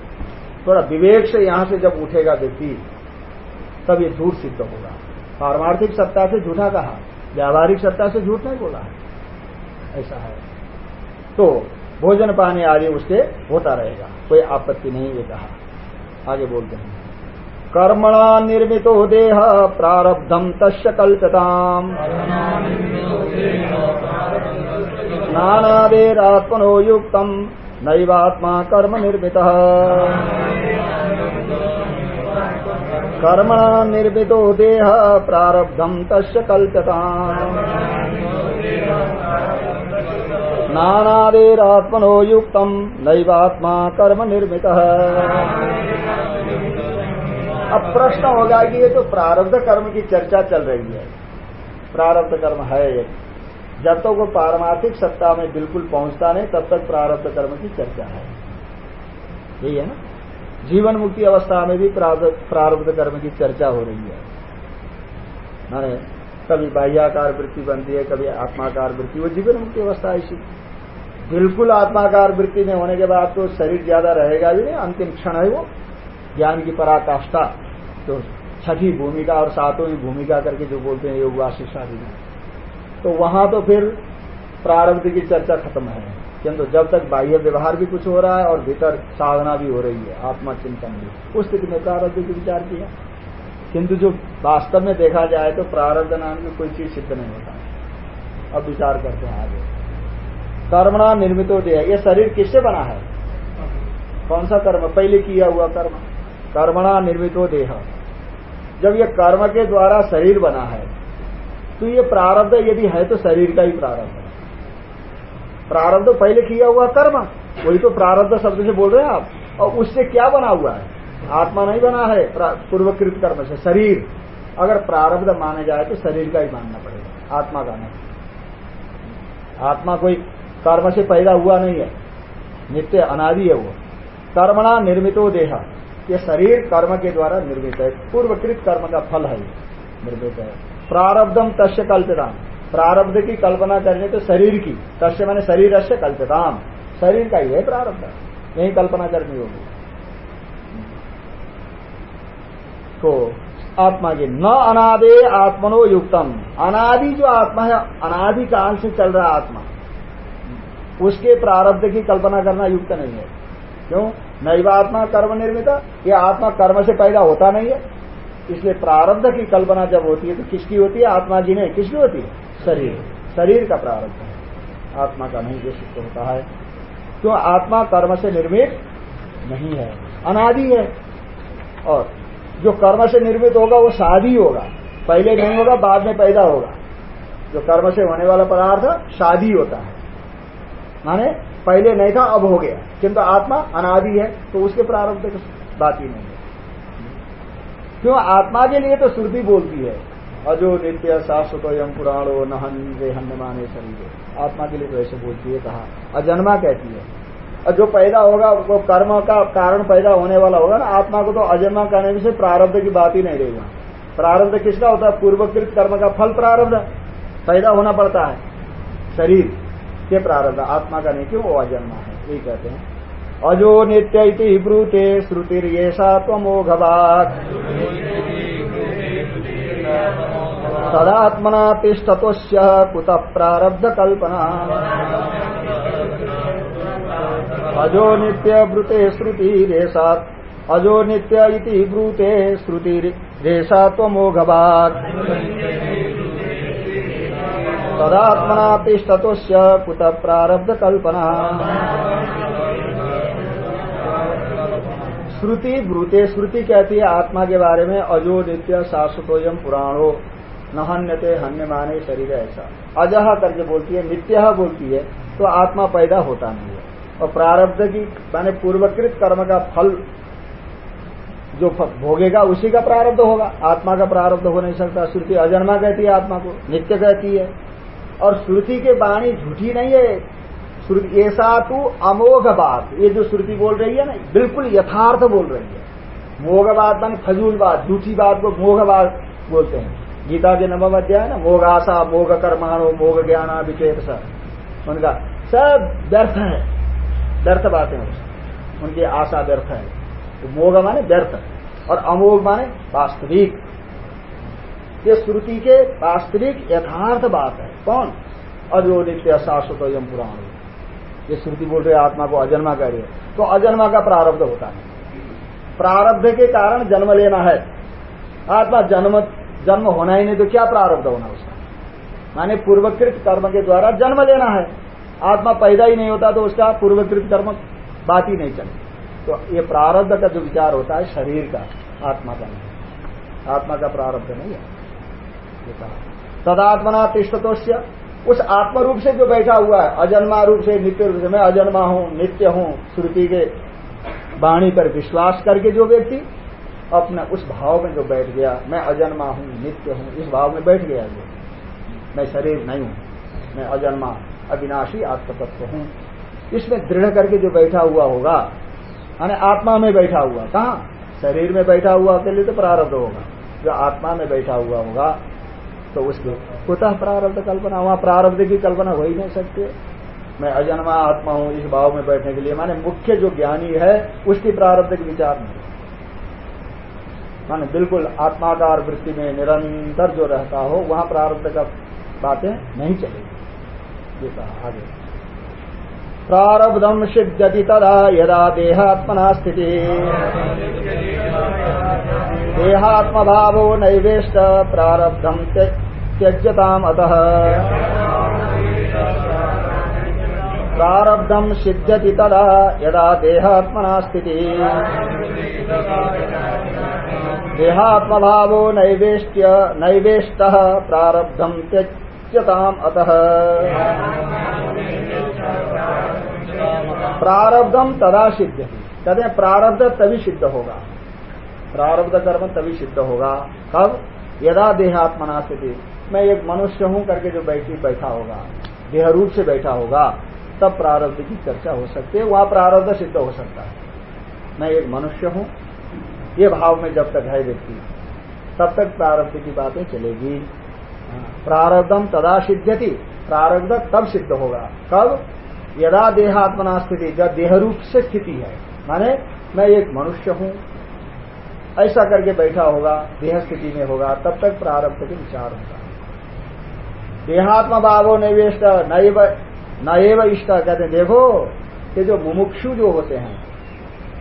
A: थोड़ा विवेक से यहाँ से जब उठेगा व्यक्ति, तब ये झूठ सिद्ध होगा। पारमार्थिक सत्ता से झूठा कहा, व्यावहारिक सत्ता से झूठ नहीं बोला। है ऐसा है। तो भोजन पानी आदि उसके होता रहेगा। कोई आपत्ति नहीं, ये कहा। आगे बोलते हैं। कर्मणा निर्मितो देह प्रारब्धम तस्य कल्पताम। नानादेरात्मनो युक्त नैवात्मा कर्म निर्मित। कर्मणा निर्मितो देह प्रारब्धम तस्य कल्पताम। नानादेरात्मनो युक्त नैवात्मा कर्म निर्मित अब प्रश्न होगा कि ये तो प्रारब्ध कर्म की चर्चा चल रही है, प्रारब्ध कर्म है ये, जब तक वो पारमार्थिक सत्ता में बिल्कुल पहुँचता नहीं, तब तक प्रारब्ध कर्म की चर्चा है। यही है ना? जीवन मुक्ति अवस्था में भी प्रारब्ध कर्म की चर्चा हो रही है। कभी बाह्याकार वृत्ति बनती है, कभी आत्माकार वृत्ति, वो जीवन मुक्ति अवस्था ऐसी बिल्कुल आत्माकार वृत्ति में होने के बाद तो शरीर ज़्यादा रहेगा भी नहीं, अंतिम क्षण है वो। ज्ञान की पराकाष्ठा तो छठी भूमिका और सातों भूमिका करके जो बोलते हैं योग वाशिष्ठ आदि में तो वहाँ तो फिर प्रारब्ध की चर्चा खत्म है। किंतु जब तक बाह्य व्यवहार भी कुछ हो रहा है और भीतर साधना भी हो रही है आत्मा चिंतन भी। उस स्थिति में प्रारब्ध की विचार किया। किंतु जो वास्तव में देखा जाए तो प्रारब्ध नाम की कोई चीज़ सिद्ध नहीं होता। अब विचार करते हैं आगे। कर्मणा निर्मित हो। दिया ये शरीर किससे बना है? कौन सा कर्म? पहले किया हुआ कर्म। कर्मणा निर्मितो देह। जब ये कर्म के द्वारा शरीर बना है तो ये प्रारब्ध यदि है तो शरीर का ही प्रारब्ध है। प्रारब्ध पहले किया हुआ कर्म। वही तो प्रारब्ध शब्द से बोल रहे हैं आप। और उससे क्या बना हुआ है? आत्मा नहीं बना है पूर्वकृत कर्म से। शरीर। अगर प्रारब्ध माने जाए तो शरीर का ही मानना पड़ेगा। आत्मा का नहीं। आत्मा कोई कर्म से पैदा हुआ नहीं है। नित्य अनादि है वो। कर्मणा निर्मितो देहा। ये शरीर कर्म के द्वारा निर्मित है। पूर्वकृत कर्म का फल है निर्मित है। प्रारब्धम तस्य कल्पिताम प्रारब्ध की कल्पना करने तो शरीर की। तस्य मैंने शरीर से कल्पिताम शरीर का ही है प्रारब्ध। यही कल्पना करनी होगी। तो आत्मा की न अनादे आत्मनो युक्तम। अनादि जो आत्मा है, अनादि काल से चल रहा आत्मा। उसके प्रारब्ध की कल्पना करना युक्त नहीं है। क्यों? नैवात्मा कर्म निर्मित, ये आत्मा कर्म से पैदा होता नहीं है। इसलिए प्रारब्ध की कल्पना जब होती है तो किसकी होती है? आत्मा जी नहीं किसकी होती है? शरीर। शरीर का प्रारब्ध है। आत्मा का नहीं, जो सिद्ध होता है। क्यों? आत्मा कर्म से निर्मित नहीं है। अनादि है। और जो कर्म से निर्मित होगा, वो शादी होगा। पहले नहीं होगा, बाद में पैदा होगा। जो कर्म से होने वाला पदार्थ शादी होता है। माने पहले नहीं था, अब हो गया। किंतु आत्मा अनादि है तो उसके प्रारब्ध की बात ही नहीं है। क्यों? आत्मा के लिए तो श्रुति बोलती है, अजो नित्य शाश्वत यम पुराणो नहन वे हन्य शरीर। आत्मा के लिए तो ऐसे बोलती है, कहा। अजन्मा कहती है। और जो पैदा होगा, वो कर्म का कारण पैदा होने वाला होगा ना, आत्मा को तो अजन्मा कहने से प्रारब्ध की बात ही नहीं रहेगा। प्रारब्ध किसका होता है? पूर्वकृत कर्म का फल प्रारब्ध पैदा होना पड़ता है। शरीर। के प्रारब्ध, आत्मा का नहीं, क्यों? वो अजन्मा है। यही कहते हैं। अजो नित्य ब्रूते श्रुतिर ये तमोघवाक तदात्मना तिष्ठतोस्य कुत प्रारब्ध कल्पना। अजो नित्य ब्रूते श्रुति रेशात अजो नित्य ब्रूते श्रुति रेशा तमोघवाक तदात्मना तिष्ठतोस्य कुत प्रारब्ध कल्पना श्रुति ब्रूते, श्रुति कहती है आत्मा के बारे में अजो नित्य शाश्वतोयम पुराणो न हन्यते हन्य माने शरीर ऐसा। अजह करके बोलती है, नित्य बोलती है तो आत्मा पैदा होता नहीं है। और प्रारब्ध की, माने पूर्वकृत कर्म का फल, जो भोगेगा, उसी का प्रारब्ध होगा। आत्मा का प्रारब्ध हो नहीं सकता। श्रुति अजन्मा कहती है आत्मा को, नित्य कहती है। और श्रुति के वाणी झूठी नहीं है। ऐसा तो अमोघ बात ये जो श्रुति बोल रही है ना, बिल्कुल यथार्थ बोल रही है। मोघ बात मान फजूल बात झूठी बात को मोघ बात बोलते हैं। गीता के नवम अध्याय ना मोघ आशा मोघ कर्माणु मोघ ज्ञाना विचेत सब उनका सब व्यर्थ है। व्यर्थ बातें उनकी आशा व्यर्थ है। तो मोघ माने व्यर्थ। और अमोघ माने वास्तविक। ये श्रुति के वास्तविक यथार्थ बात है। कौन? अजो नित्य शाश्वत यम पुराण। ये श्रुति बोल रहे आत्मा को अजन्मा कह रही है। तो अजन्मा का प्रारब्ध होता है। प्रारब्ध के कारण जन्म लेना है। आत्मा जन्म जन्म होना ही नहीं तो क्या प्रारब्ध होना उसका? माने पूर्वकृत कर्म के द्वारा जन्म लेना है। आत्मा पैदा ही नहीं होता तो उसका पूर्वकृत कर्म बात ही नहीं चलती। तो ये प्रारब्ध का जो विचार होता है, शरीर का, आत्मा का नहीं। आत्मा का प्रारब्ध नहीं है। तदात्मना तिष्ठतोष्य। उस आत्म रूप से जो बैठा हुआ है, अजन्मा रूप से, नित्य रूप से, मैं अजन्मा हूँ, नित्य हूँ, श्रुति के वाणी पर विश्वास करके जो व्यक्ति अपने उस भाव में जो बैठ गया, मैं अजन्मा हूँ, नित्य हूँ, इस भाव में बैठ गया जो मैं शरीर नहीं हूँ, मैं अजन्मा, अविनाशी आत्मतत्व हूँ। इसमें दृढ़ करके जो बैठा हुआ होगा माने आत्मा में बैठा हुआ, कहा? शरीर में बैठा हुआ के लिए तो प्रारब्ध होगा। जो आत्मा में बैठा हुआ होगा तो उसके कुतः प्रारब्ध कल्पना, वहाँ प्रारब्ध की कल्पना हो ही नहीं सकती। मैं अजन्मा आत्मा हूँ इस भाव में बैठने के लिए। माने मुख्य जो ज्ञानी है, उसकी प्रारब्ध के विचार नहीं। माने बिल्कुल आत्माकार वृत्ति में निरंतर जो रहता हो, वहाँ प्रारब्ध का बातें नहीं चलेगी। आगे। प्रारब्धम सिद्ध्यति तदा यदा देहात्मना स्थिति। देहात्म भावो नैवेष्ट प्रारब्धम त्यज्यताम अतः। प्रारब्धम सिद्ध्यति तदा, यदा देहात्मना स्थिति। देहात्म भावो नैवेष्ट्य, नैवेष्ट प्रारब्धम त्यज्यताम अतः। प्रारब्धम तदा सिद्ध कहते हैं प्रारब्ध तभी सिद्ध होगा। प्रारब्ध कर्म तभी सिद्ध होगा। कब? यदा देहात्मना स्थिति। मैं एक मनुष्य हूँ करके जो बैठी, बैठा होगा देह रूप से बैठा होगा, तब प्रारब्ध की चर्चा हो सकती है, वहाँ प्रारब्ध सिद्ध हो सकता है। मैं एक मनुष्य हूँ, ये भाव में जब तक है व्यक्ति, तब तक प्रारब्ध की बातें चलेगी। प्रारब्धम तदा सिद्ध्यति, प्रारब्ध तब सिद्ध होगा, कब? यदा देहात्मना स्थिति, जब देह रूप से स्थिति है। माने मैं एक मनुष्य हूँ, ऐसा करके बैठा होगा, देह स्थिति में होगा, तब तक प्रारब्ध के विचार होगा। देहात्म भावो नैवेश नैव न एवं इष्ट कहते हैं। देखो ये जो मुमुक्षु जो होते हैं,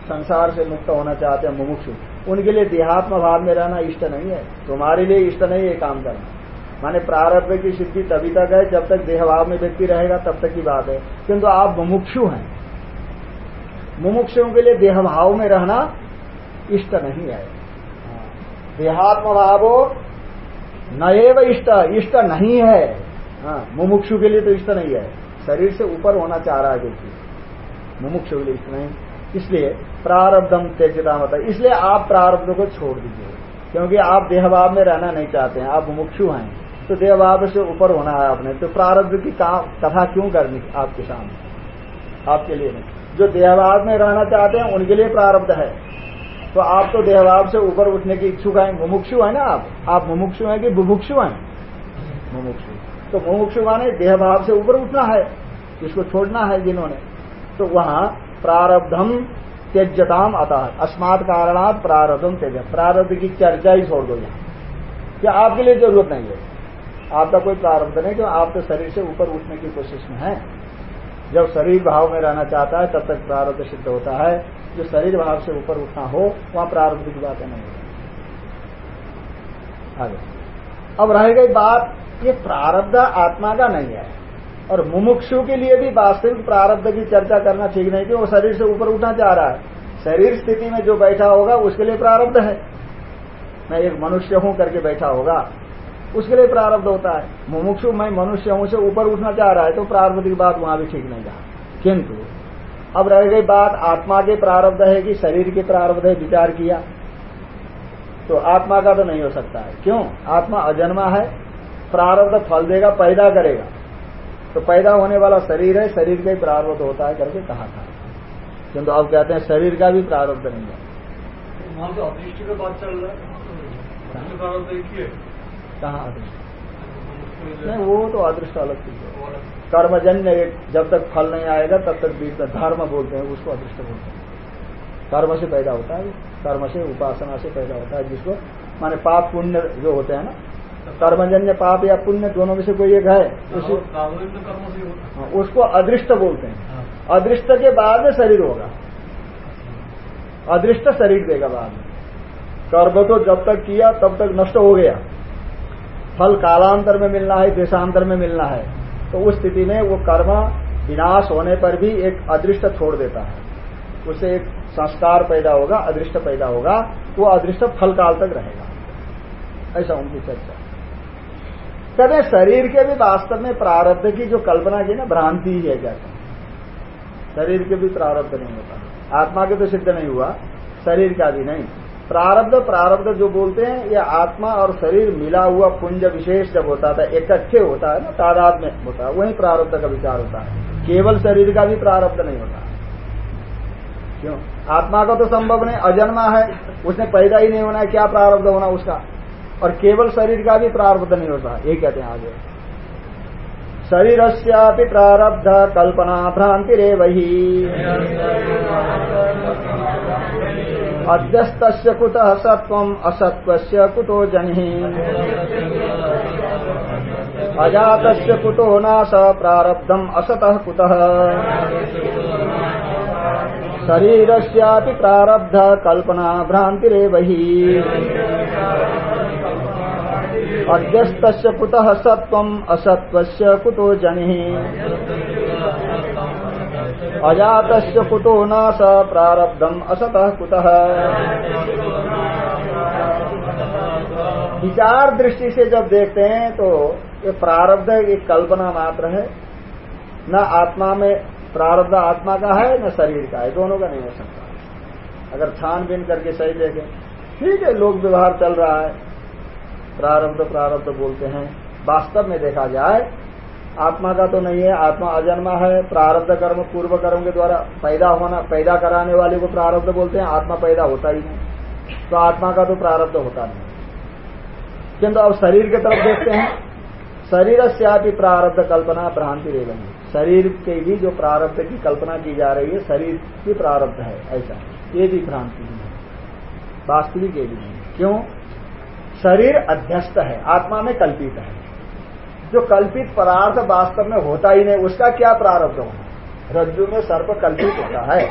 A: संसार से मुक्त होना चाहते हैं मुमुक्षु, उनके लिए देहात्म भाव में रहना इष्ट नहीं है। तुम्हारे लिए इष्ट नहीं है काम करना। माने प्रारब्ध की सिद्धि तभी तक है जब तक देहभाव में व्यक्ति रहेगा, तब तक की बात है। किंतु आप मुमुक्षु हैं। मुमुक्षुओं के लिए देहभाव में रहना इष्ट नहीं है। देहात्म भावो न एवं इष्ट इष्ट नहीं है। हाँ, मुमुक्षु के लिए तो इष्ट नहीं है। शरीर से ऊपर होना चाह रहा है व्यक्ति। मुमुक्ष नहीं। इसलिए प्रारब्धम त्यजता मत इसलिए आप प्रारब्ध को छोड़ दीजिए। क्योंकि आप देहभाव में रहना नहीं चाहते हैं। आप मुमुक्षु हैं। तो देहभाव से ऊपर होना है आपने। तो प्रारब्ध की कथा क्यों करनी आपके सामने? आपके लिए नहीं। जो देहभाव में रहना चाहते हैं उनके लिए प्रारब्ध है। तो आप तो देहभाव से ऊपर उठने की इच्छुक है, मुमुक्षु है ना आप? आप मुमुक्षु हैं कि बुभुक्षु हैं? मुमुक्षु। तो मुमुक्षु माने देह भाव से ऊपर उठना है इसको छोड़ना है जिन्होंने। तो वहाँ प्रारब्धम त्यजताम अतः, अस्मात कारणात प्रारब्धम त्यज प्रारब्ध की चर्चा ही छोड़ दो यहाँ। क्या आपके लिए ज़रूरत नहीं है? आपका कोई प्रारब्ध नहीं, क्यों? आप तो शरीर से ऊपर उठने की कोशिश में है। जब शरीर भाव में रहना चाहता है, तब तक प्रारब्ध सिद्ध होता है। जो शरीर भाव से ऊपर उठना हो, वहाँ प्रारब्ध की बातें नहीं। आगे। अब रह गई बात, ये प्रारब्ध आत्मा का नहीं है। और मुमुक्षु के लिए भी वास्तविक प्रारब्ध की चर्चा करना ठीक नहीं क्यों वो शरीर से ऊपर उठना चाह रहा है। शरीर स्थिति में जो बैठा होगा, उसके लिए प्रारब्ध है। मैं एक मनुष्य हूँ करके बैठा होगा, उसके लिए प्रारब्ध होता है। मुमुक्षु, मैं मनुष्य हूँ से ऊपर उठना चाह रहा है तो प्रारब्ध की बात वहाँ भी ठीक नहीं रहा। किंतु अब रह गई बात आत्मा के प्रारब्ध है कि शरीर के प्रारब्ध है विचार किया। तो आत्मा का तो नहीं हो सकता है। क्यों? आत्मा अजन्मा है प्रारब्ध फल देगा पैदा करेगा। तो पैदा होने वाला शरीर है शरीर का ही प्रारब्ध होता है करके कहा था। किंतु अब कहते हैं शरीर का भी प्रारब्ध नहीं है। कहाँ अदृष्ट? नहीं वो तो अदृष्ट अलग चीज़ है। कर्मजन्य एक जब तक फल नहीं आएगा तब तक बीच में धर्म बोलते हैं उसको अदृष्ट बोलते हैं। कर्म से पैदा होता है कर्म से उपासना से पैदा होता है जिसको माने पाप पुण्य जो होते हैं ना कर्मजन्य पाप या पुण्य दोनों में से कोई एक है उसी हाँ, उसको अदृष्ट बोलते हैं। अदृष्ट के बाद में शरीर होगा। अदृष्ट शरीर देगा बाद में। कर्म तो जब तक किया तब तक नष्ट हो गया। फल कालांतर में मिलना है देशांतर में मिलना है। तो उस स्थिति में वो कर्म विनाश होने पर भी एक अदृष्ट छोड़ देता है। उसे एक संस्कार पैदा होगा, अदृष्ट पैदा होगा वो अदृष्ट फल काल तक रहेगा। ऐसा उनकी चर्चा कहते शरीर के भी वास्तव में प्रारब्ध की जो कल्पना की ना, भ्रांति ही है क्या? शरीर के भी प्रारब्ध नहीं होता। आत्मा के तो सिद्ध नहीं हुआ, शरीर का भी नहीं। प्रारब्ध प्रारब्ध जो बोलते हैं, ये आत्मा और शरीर मिला हुआ पुंज विशेष जब होता था इकट्ठे होता है ना, तादाद में होता है, वही प्रारब्ध का विचार होता है। केवल शरीर का भी प्रारब्ध नहीं होता। क्यों? आत्मा का तो संभव नहीं, अजन्मा है, उसने पैदा ही नहीं होना है, क्या प्रारब्ध होना उसका? और केवल शरीर का भी प्रारब्ध नहीं होता, ये कहते हैं आगे। शरीर से प्रारब्ध कल्पना भ्रांति रे वही अध्यस्त कुतः सत्व असत्व कुतो जनि। अजात कुतो नाश प्रारब्धम असतः कुतः। शरीर प्रारब्ध कल्पना भ्रांतिरव ही। अध्यस्त कुतः सत्व असत्व कुतो जनि? अजात कुतो न स प्रारब्धम असतः कुतः? विचार दृष्टि से जब देखते हैं तो ये प्रारब्ध एक कल्पना मात्र है। न आत्मा में प्रारब्ध आत्मा का है, न शरीर का है। दोनों का नहीं हो सकता। अगर छानबीन करके सही देखें। ठीक है, लोक व्यवहार चल रहा है। प्रारब्ध प्रारब्ध बोलते हैं। वास्तव में देखा जाए, आत्मा का तो नहीं है, आत्मा अजन्मा है। प्रारब्ध कर्म पूर्व कर्म के द्वारा पैदा होना, पैदा कराने वाले को प्रारब्ध बोलते हैं, आत्मा पैदा होता ही नहीं। तो आत्मा का तो प्रारब्ध होता नहीं। किंतु अब शरीर की तरफ़ देखते हैं शरीर से प्रारब्ध कल्पना भ्रांति रे बनी शरीर के भी जो प्रारब्ध की कल्पना की जा रही है, शरीर की प्रारब्ध है, ऐसा। ये भी भ्रांति है। वास्तविक ये भी क्यों? शरीर अध्यस्त है, आत्मा में कल्पित है। जो कल्पित पदार्थ वास्तव में होता ही नहीं, उसका क्या प्रारब्ध होना रज्जु में सर्प कल्पित होता है।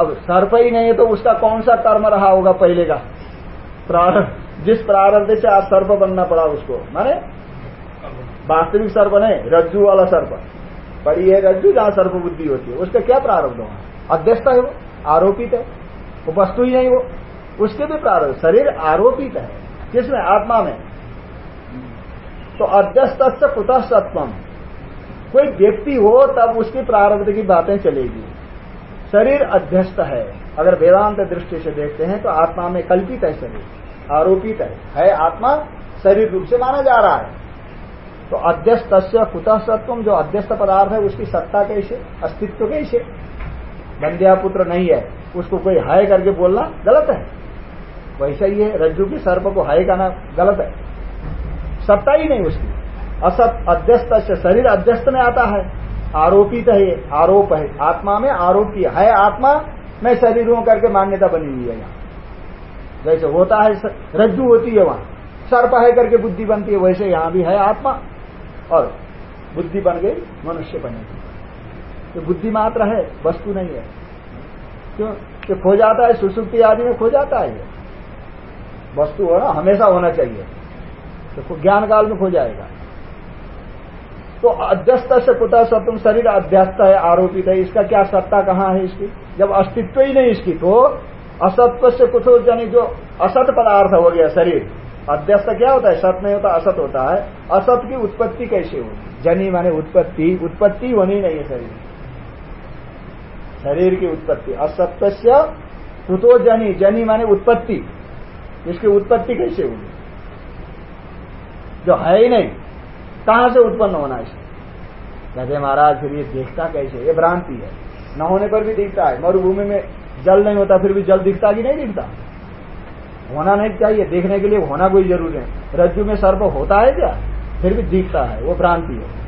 A: अब सर्प ही नहीं है तो उसका कौन सा कर्म रहा होगा पहले का? प्रारब्ध, जिस प्रारब्ध से आज सर्प बनना पड़ा उसको, माने? वास्तविक सर्प नहीं, रज्जु वाला सर्प। पड़ी है रज्जु जहाँ सर्प बुद्धि होती है, उसका क्या प्रारब्ध होगा? अध्यस्त है वो, आरोपित है, वो वस्तु ही नहीं वो। उसके भी प्रारब्ध शरीर आरोपित है। किसमें? आत्मा में। तो अध्यस्त कुतः कोई व्यक्ति हो, तब उसकी प्रारब्ध की बातें चलेगी। शरीर अध्यस्त है। अगर वेदांत दृष्टि से देखते हैं तो आत्मा में कल्पित है शरीर। आरोपित है। है आत्मा, शरीर रूप से माना जा रहा है। तो अध्यस्त कुतः सत्वम जो अध्यस्त पदार्थ है, उसकी सत्ता कैसे? अस्तित्व कैसे? बंध्या पुत्र नहीं है। उसको कोई हाय करके बोलना गलत है। वैसा ही है, रज्जु की सर्प को हाय कहना गलत है। सत्ता ही नहीं उसकी। असत अध्यस्त से शरीर अध्यस्त में आता है। आरोपित है, आरोप है। आत्मा में आरोप है। आत्मा, में शरीर हूँ करके मान्यता बनी हुई है यहाँ। जैसे होता है, रज्जु होती है वहाँ। सर्प है करके बुद्धि बनती है, वैसे यहाँ भी है आत्मा। और बुद्धि बन गई, मनुष्य बनेगी तो बुद्धि मात्र है, वस्तु नहीं है। क्यों? खो जाता है, सुसुप्ति आदि में खो जाता है वस्तु होना हमेशा होना चाहिए। तो ज्ञान काल में खो जाएगा। तो अध्यस्त से पुता सत्म शरीर अध्यस्त है, आरोपित है, इसका क्या सत्ता कहाँ है इसकी? जब अस्तित्व ही नहीं इसकी तो असत्व से कुछ यानी जो असत पदार्थ हो गया शरीर, अध्यस्त क्या होता है? सत नहीं होता, असत होता है। असत की उत्पत्ति कैसे होगी? जनी माने उत्पत्ति उत्पत्ति होनी नहीं है शरीर। शरीर की उत्पत्ति, असत्व से जनी जनी माने उत्पत्ति। इसकी उत्पत्ति कैसे होगी? जो है ही नहीं, कहाँ से उत्पन्न होना है? कहते महाराज फिर ये देखता कैसे? ये भ्रांति है। न होने पर भी दिखता है। मरुभूमि में जल नहीं होता, फिर भी जल दिखता कि नहीं दिखता? होना नहीं चाहिए। देखने के लिए होना कोई ज़रूरी है। रज्जु में सर्प होता है क्या? फिर भी दिखता है। वो भ्रांति है।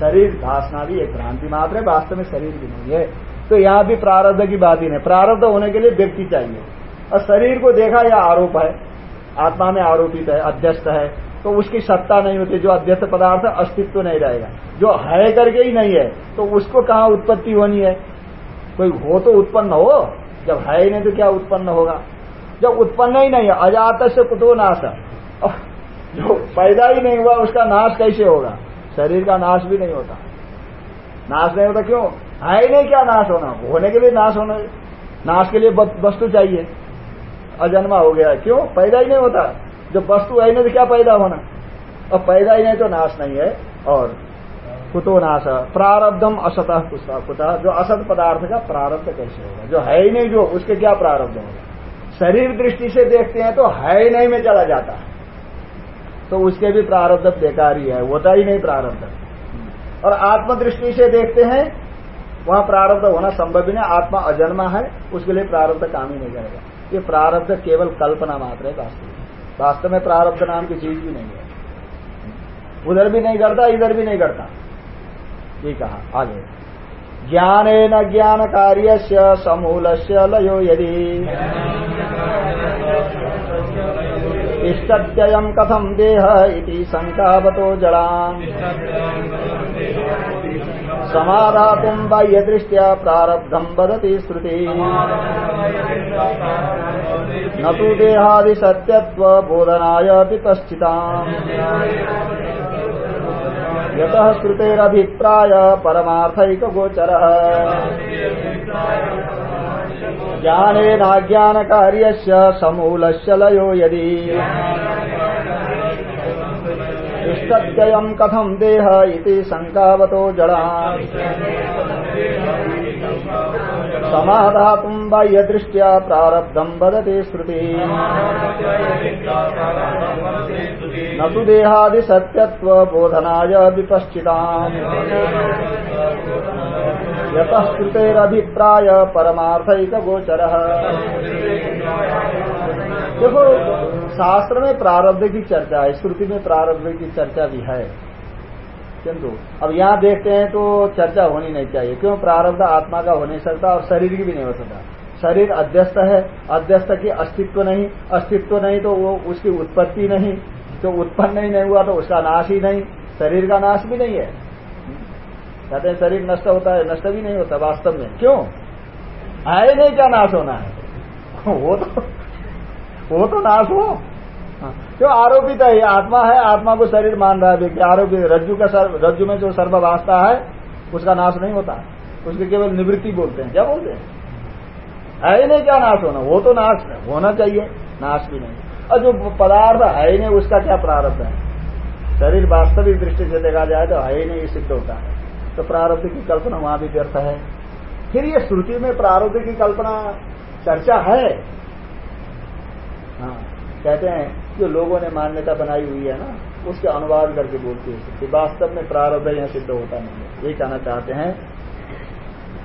A: शरीर भाषना भी एक भ्रांति मात्र है। वास्तव में शरीर भी नहीं है। तो यहाँ भी प्रारब्ध की बात ही नहीं। प्रारब्ध होने के लिए व्यक्ति चाहिए। और शरीर को देखा यह आरोप है, आत्मा में आरोपित है, अध्यस्त है तो उसकी सत्ता नहीं होती, जो अध्यस्त पदार्थ है, अस्तित्व तो नहीं रहेगा। जो है करके ही नहीं है तो उसको कहा उत्पत्ति होनी है? कोई हो तो उत्पन्न हो, जब है ही नहीं तो क्या उत्पन्न होगा? जब उत्पन्न ही नहीं है अजात से कुतो नाश। जो पैदा ही नहीं हुआ, उसका नाश कैसे होगा? शरीर का नाश भी नहीं होता। नाश नहीं होता क्यों? है ही नहीं क्या नाश होना? होने के लिए नाश होना, नाश के लिए वस्तु चाहिए। अजन्मा हो गया क्यों? पैदा ही नहीं होता। जब वस्तु है नहीं तो क्या पैदा होना? और पैदा ही नहीं तो नाश नहीं है। और कुतो नाश। प्रारब्धम असतः असत कुता? जो असत पदार्थ का प्रारब्ध कैसे होगा? जो है ही नहीं जो, उसके क्या प्रारब्ध होगा? शरीर दृष्टि से देखते हैं तो है ही नहीं में चला जाता। है तो उसके भी प्रारब्ध बेकार ही। है होता ही नहीं प्रारब्ध। और आत्म दृष्टि से देखते हैं, वहाँ प्रारब्ध होना संभव ही नहीं। आत्मा अजन्मा है, उसके लिए प्रारब्ध काम ही नहीं करेगा। ये प्रारब्ध केवल कल्पना मात्र है वास्तव वास्तव में प्रारब्ध नाम की चीज़ भी नहीं है। उधर भी नहीं करता, इधर भी नहीं करता। ये कहा, आगे। ज्ञान न ज्ञान कार्य समूल से लयो यदि। इष्टत्ययम् कथम् देह इति शङ्कावतो जडाम् समाधातुम् बाह्यदृष्ट्या प्रारब्धम् वदति श्रुति। न तु देहादिसत्यत्वबोधनाय विपश्चिताम् यतः श्रुतेरभिप्राय परमार्थैकगोचरः। ज्ञानेनाज्ञानकार्यस्य समूलस्य लयो यदि। इष्टत्ययम् कथम् देह इति शङ्कावतो जडा। समाधातुम् बाह्यदृष्ट्या प्रारब्धम् वदति श्रुति। न तु देहादिसत्यत्वबोधनाय विपश्चिताम्। यतः परमार्थिक गोचर देखो, शास्त्र में प्रारब्ध की चर्चा है, श्रुति में प्रारब्ध की चर्चा भी है। किंतु, अब यहाँ देखते हैं तो चर्चा होनी नहीं चाहिए, क्यों? प्रारब्ध आत्मा का हो नहीं सकता और शरीर की भी नहीं हो सकता। शरीर अध्यस्त है, अध्यस्त की अस्तित्व नहीं अस्तित्व नहीं तो वो उसकी उत्पत्ति नहीं जो उत्पन्न ही नहीं हुआ तो उसका नाश ही नहीं, शरीर का नाश भी नहीं है। कहते हैं शरीर नष्ट होता है नष्ट भी नहीं होता वास्तव में। क्यों? आए नहीं क्या नाश होना है? वो तो वो तो नाश हो। हाँ, क्यों? आरोपित है आत्मा है आत्मा को शरीर मान रहा है व्यक्ति। आरोपित रज्जु का रज्जु में जो सर्ववास्ता है उसका नाश नहीं होता। उसकी केवल निवृत्ति बोलते हैं। क्या बोलते हैं? है नहीं क्या नाश होना? वो तो नाश होना चाहिए नाश भी नहीं। और जो पदार्थ है नहीं उसका क्या प्रारब्ध है? शरीर वास्तविक दृष्टि से देखा जाए तो ही नहीं सिद्ध होता है। तो प्रारब्ध की कल्पना वहाँ भी व्यर्थ है। फिर ये श्रुति में प्रारब्ध की कल्पना चर्चा है। हाँ कहते हैं, जो लोगों ने मान्यता बनाई हुई है ना, उसके अनुवाद करके बोलती हैं। कि वास्तव में प्रारब्ध यहाँ सिद्ध होता नहीं है। यही कहना चाहते हैं।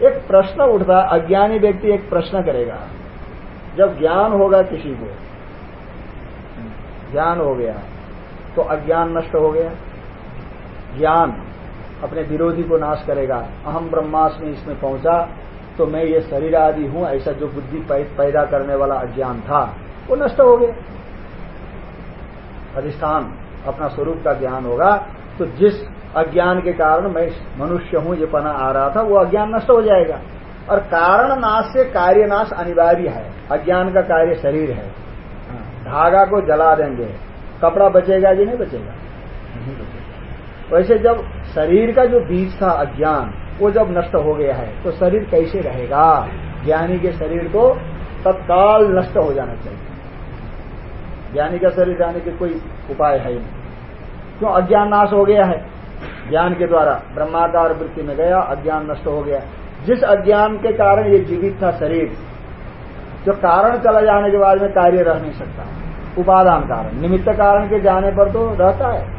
A: एक प्रश्न उठता, अज्ञानी व्यक्ति एक प्रश्न करेगा। जब ज्ञान होगा किसी को, ज्ञान हो गया तो अज्ञान नष्ट हो गया। ज्ञान अपने विरोधी को नाश करेगा। अहम ब्रह्मास्मि इसमें पहुँचा तो मैं ये शरीर आदि हूँ ऐसा जो बुद्धि पैदा करने वाला अज्ञान था वो नष्ट हो गया। अधिष्ठान अपना स्वरूप का ज्ञान होगा। तो जिस अज्ञान के कारण मैं मनुष्य हूँ ये पना आ रहा था वो अज्ञान नष्ट हो जाएगा। और कारण नाश से कार्य नाश अनिवार्य है। अज्ञान का कार्य शरीर है। हाँ, धागा को जला देंगे। कपड़ा बचेगा कि नहीं बचेगा? वैसे जब शरीर का जो बीज था अज्ञान, वो जब नष्ट हो गया है तो शरीर कैसे रहेगा? ज्ञानी के शरीर को तत्काल नष्ट हो जाना चाहिए। ज्ञानी का शरीर जाने के कोई उपाय है नहीं। क्यों? अज्ञान नाश हो गया है। ज्ञान के द्वारा ब्रह्माकार वृत्ति में गया, अज्ञान नष्ट हो गया। जिस अज्ञान के कारण ये जीवित था शरीर, जो कारण चला जाने के बाद में कार्य रह नहीं सकता। उपादान कारण। निमित्त कारण के जाने पर तो रहता है।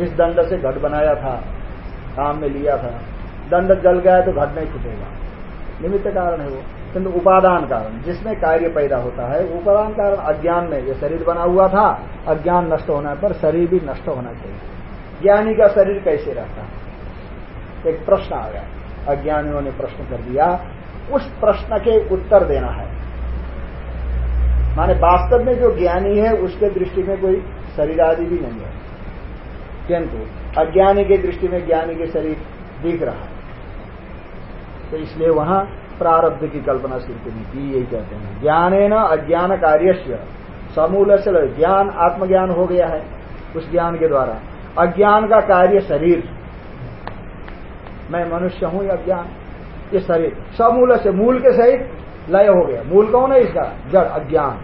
A: जिस दंड से घट बनाया था, काम में लिया था, दंड जल गया तो घट नहीं छुटेगा। निमित्त कारण है वो, किंतु उपादान कारण। जिसमें कार्य पैदा होता है, उपादान कारण अज्ञान में, ये शरीर बना हुआ था, अज्ञान नष्ट होने पर शरीर भी नष्ट होना चाहिए। ज्ञानी का शरीर कैसे रहता है? एक प्रश्न आ गया। अज्ञानियों ने प्रश्न कर दिया, उस प्रश्न के उत्तर देना है। माने वास्तव में जो ज्ञानी है, उसके दृष्टि में कोई शरीर आदि भी नहीं है। किंतु अज्ञानी के दृष्टि में ज्ञानी के शरीर दिख रहा है। तो इसलिए वहाँ प्रारब्ध की कल्पना श्रुति ने की, यही कहते हैं। ज्ञान न अज्ञान कार्य समूल से ज्ञान आत्मज्ञान हो गया है उस ज्ञान के द्वारा। अज्ञान का कार्य शरीर। मैं मनुष्य हूँ या ज्ञान। ये शरीर। समूल से मूल के सहित लय हो गया। मूल कौन है इसका? जड़, अज्ञान।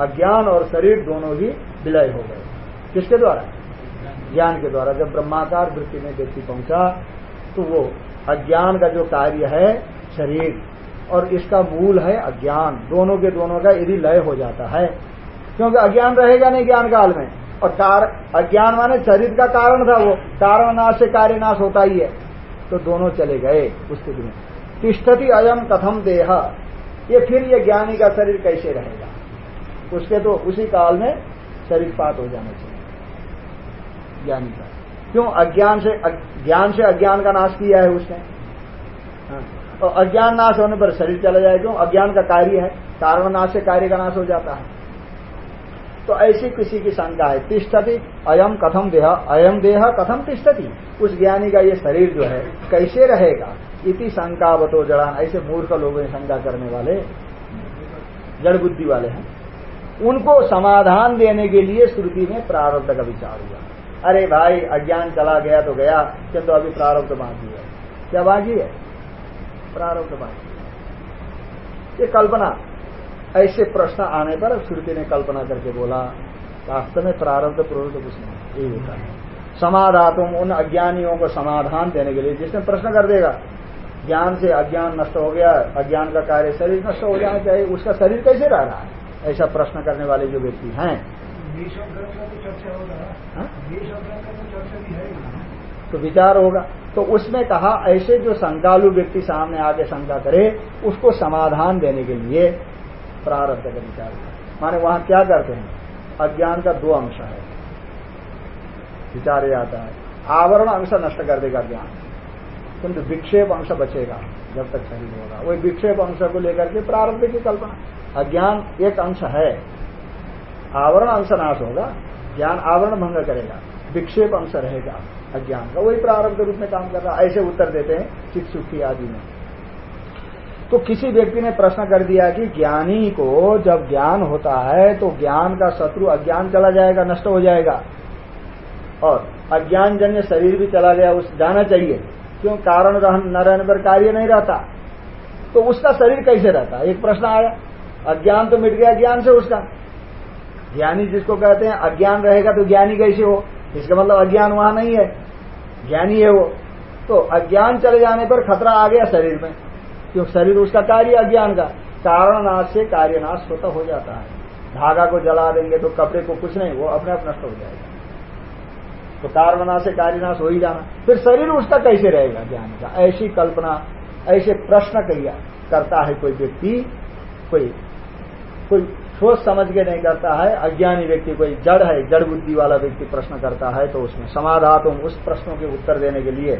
A: अज्ञान और शरीर दोनों ही विलय हो गए। किसके द्वारा? ज्ञान के द्वारा जब ब्रह्माकार वृत्ति में व्यक्ति पहुँचा तो वो अज्ञान का जो कार्य है, शरीर, और इसका मूल है अज्ञान। दोनों के दोनों का यदि लय हो जाता है, क्योंकि अज्ञान रहेगा नहीं ज्ञान काल में। और कार, अज्ञान माने शरीर का कारण था वो। कारण नाश से कार्य नाश होता ही है। तो दोनों चले गए उस स्थिति में। तिष्ठति अयम कथम देह। ये फिर ये ज्ञानी का शरीर कैसे रहेगा? उसके तो उसी काल में शरीर पात हो जाना चाहिए। ज्ञानी का। क्यों? अज्ञान से ज्ञान से अज्ञान का नाश किया है उसने। हाँ। और अज्ञान नाश होने पर शरीर चला जाए क्यों? अज्ञान का कार्य है। कारण नाश से कार्य का नाश हो जाता है। तो ऐसी किसी की शंका है, तिष्ठति अयम कथम देह? अयम देह कथम तिष्ठति? उस ज्ञानी का ये शरीर जो है, कैसे रहेगा? इति शंका बतो जड़ान। ऐसे मूर्ख लोगों ने शंका करने वाले, जड़ बुद्धि वाले हैं। उनको समाधान देने के लिए श्रुति में प्रारब्ध का विचार हुआ। अरे भाई, अज्ञान चला गया तो गया किंतु तो अभी प्रारब्ध बाकी है। क्या बाकी है? प्रारब्ध बाकी ये कल्पना, ऐसे प्रश्न आने पर श्रुति ने कल्पना करके बोला, वास्तव में प्रारब्ध पूर्व तो कुछ नहीं यही होता है। समाधातुम, उन अज्ञानियों को समाधान देने के लिए जिसने प्रश्न कर देगा, ज्ञान से अज्ञान नष्ट हो गया, अज्ञान का कार्य शरीर नष्ट हो जाना चाहिए, उसका शरीर कैसे रह रहा है? ऐसा प्रश्न करने वाले जो व्यक्ति हाँ? तो विचार होगा। तो उसमें कहा, ऐसे जो शंकालु व्यक्ति सामने आके शंका करे, उसको समाधान देने के लिए प्रारब्ध का विचार माने वहाँ क्या करते हैं? अज्ञान का दो अंश है। विचार आता है। आवरण अंश नष्ट कर देगा ज्ञान। किंतु विक्षेप अंश बचेगा, जब तक शरीर होगा। वही विक्षेप अंश को लेकर के प्रारंभ की कल्पना। अज्ञान एक अंश है। आवरण अंश नाश होगा, ज्ञान आवरण भंग करेगा, विक्षेप अंश रहेगा, अज्ञान का। वही प्रारंभ के रूप में काम कर रहा ऐसे उत्तर देते हैं चित सुखी आदि में। तो किसी व्यक्ति ने प्रश्न कर दिया कि ज्ञानी को जब ज्ञान होता है तो ज्ञान का शत्रु अज्ञान चला जाएगा, नष्ट हो जाएगा। और अज्ञान जन्य शरीर भी चला गया, उस जाना चाहिए। क्यों? कारण रहन, न रहने पर कार्य नहीं रहता। तो उसका शरीर कैसे रहता? एक प्रश्न आया। अज्ञान तो मिट गया ज्ञान से उसका। ज्ञानी जिसको कहते हैं अज्ञान रहेगा तो ज्ञानी कैसे हो? इसका मतलब अज्ञान वहाँ नहीं है। ज्ञानी है वो। तो अज्ञान चले जाने पर खतरा आ गया शरीर में। क्योंकि शरीर उसका कार्य अज्ञान का। कारण नाश से कार्य नाश स्वतः हो जाता है। धागा को जला देंगे तो कपड़े को कुछ नहीं, वो अपने आप नष्ट हो जाएगा। तो कारणनाश से कार्यनाश हो ही जाना। फिर शरीर उसका कैसे रहेगा? ज्ञान का। ऐसी कल्पना, ऐसे प्रश्न किया करता है कोई व्यक्ति, कोई कोई सोच समझ के नहीं करता है, अज्ञानी व्यक्ति कोई जड़ है, जड़ बुद्धि वाला व्यक्ति प्रश्न करता है तो उसमें समाधातुम, उस प्रश्नों के उत्तर देने के लिए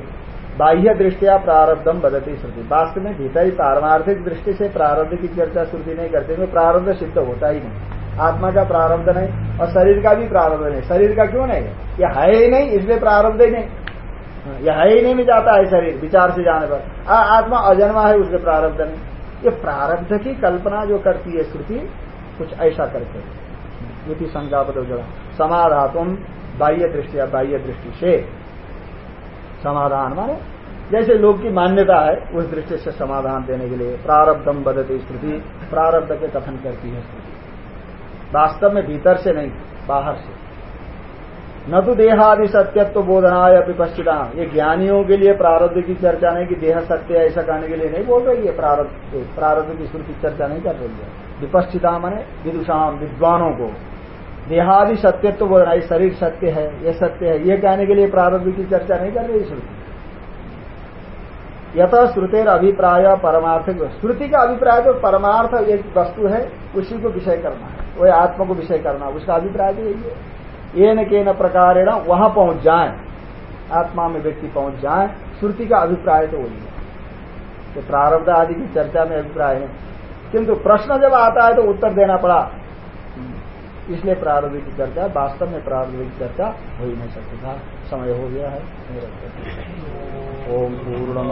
A: बाह्य दृष्टिया प्रारब्धम बदती श्रुति। वास्तव में भीतर ही पारमार्थिक दृष्टि से प्रारब्ध की चर्चा श्रुति नहीं करते हुए प्रारब्ध सिद्ध होता ही नहीं। आत्मा का प्रारब्ध नहीं और शरीर का भी प्रारब्ध नहीं। शरीर का क्यों नहीं? यह है ही नहीं, इसलिए प्रारब्ध ही नहीं। यह है ही नहीं जाता है शरीर, विचार से जाने पर। आत्मा अजन्मा है, उसके प्रारब्ध नहीं। ये प्रारब्ध की कल्पना जो करती है श्रुति कुछ ऐसा करके। ये भी संज्ञापद जड़ा। समाधातुम बाह्य दृष्टि या बाह्य दृष्टि से। समाधान माने, जैसे लोग की मान्यता है, उस दृष्टि से समाधान देने के लिए। प्रारब्धम बदती स्मृति प्रारब्ध के कथन करती है स्मृति वास्तव में भीतर से नहीं, बाहर से। न तो देहादि सत्यत्व बोधनाय विपश्चिता ये ज्ञानियों के लिए प्रारब्ध की चर्चा नहीं कि देह सत्य ऐसा कहने के लिए नहीं बोल रही है। प्रारब्ध प्रारब्ध की स्मृति चर्चा नहीं कर रही है। विपश्चिता माने विदुषाम विद्वानों को। देहादि सत्यत्व बोधना शरीर सत्य है, ये सत्य है, ये कहने के लिए प्रारब्ध की चर्चा नहीं कर रही श्रुति। यथा श्रुतेर अभिप्राय परमार्थ श्रुति का अभिप्राय तो परमार्थ एक वस्तु है, उसी को विषय करना है। वही आत्मा को विषय करना उसका अभिप्राय तो यही है। ये न के न प्रकार वहाँ पहुँच जाए, आत्मा में व्यक्ति पहुँच जाए, श्रुति का अभिप्राय तो वही है। तो प्रारब्ध आदि की चर्चा में अभिप्राय है। किंतु प्रश्न जब आता है तो उत्तर देना पड़ा। इसलिए प्रारंभिक की चर्चा वास्तव में प्रारंभिक की चर्चा हो ही नहीं सकती। था समय हो गया है। ओम पूर्ण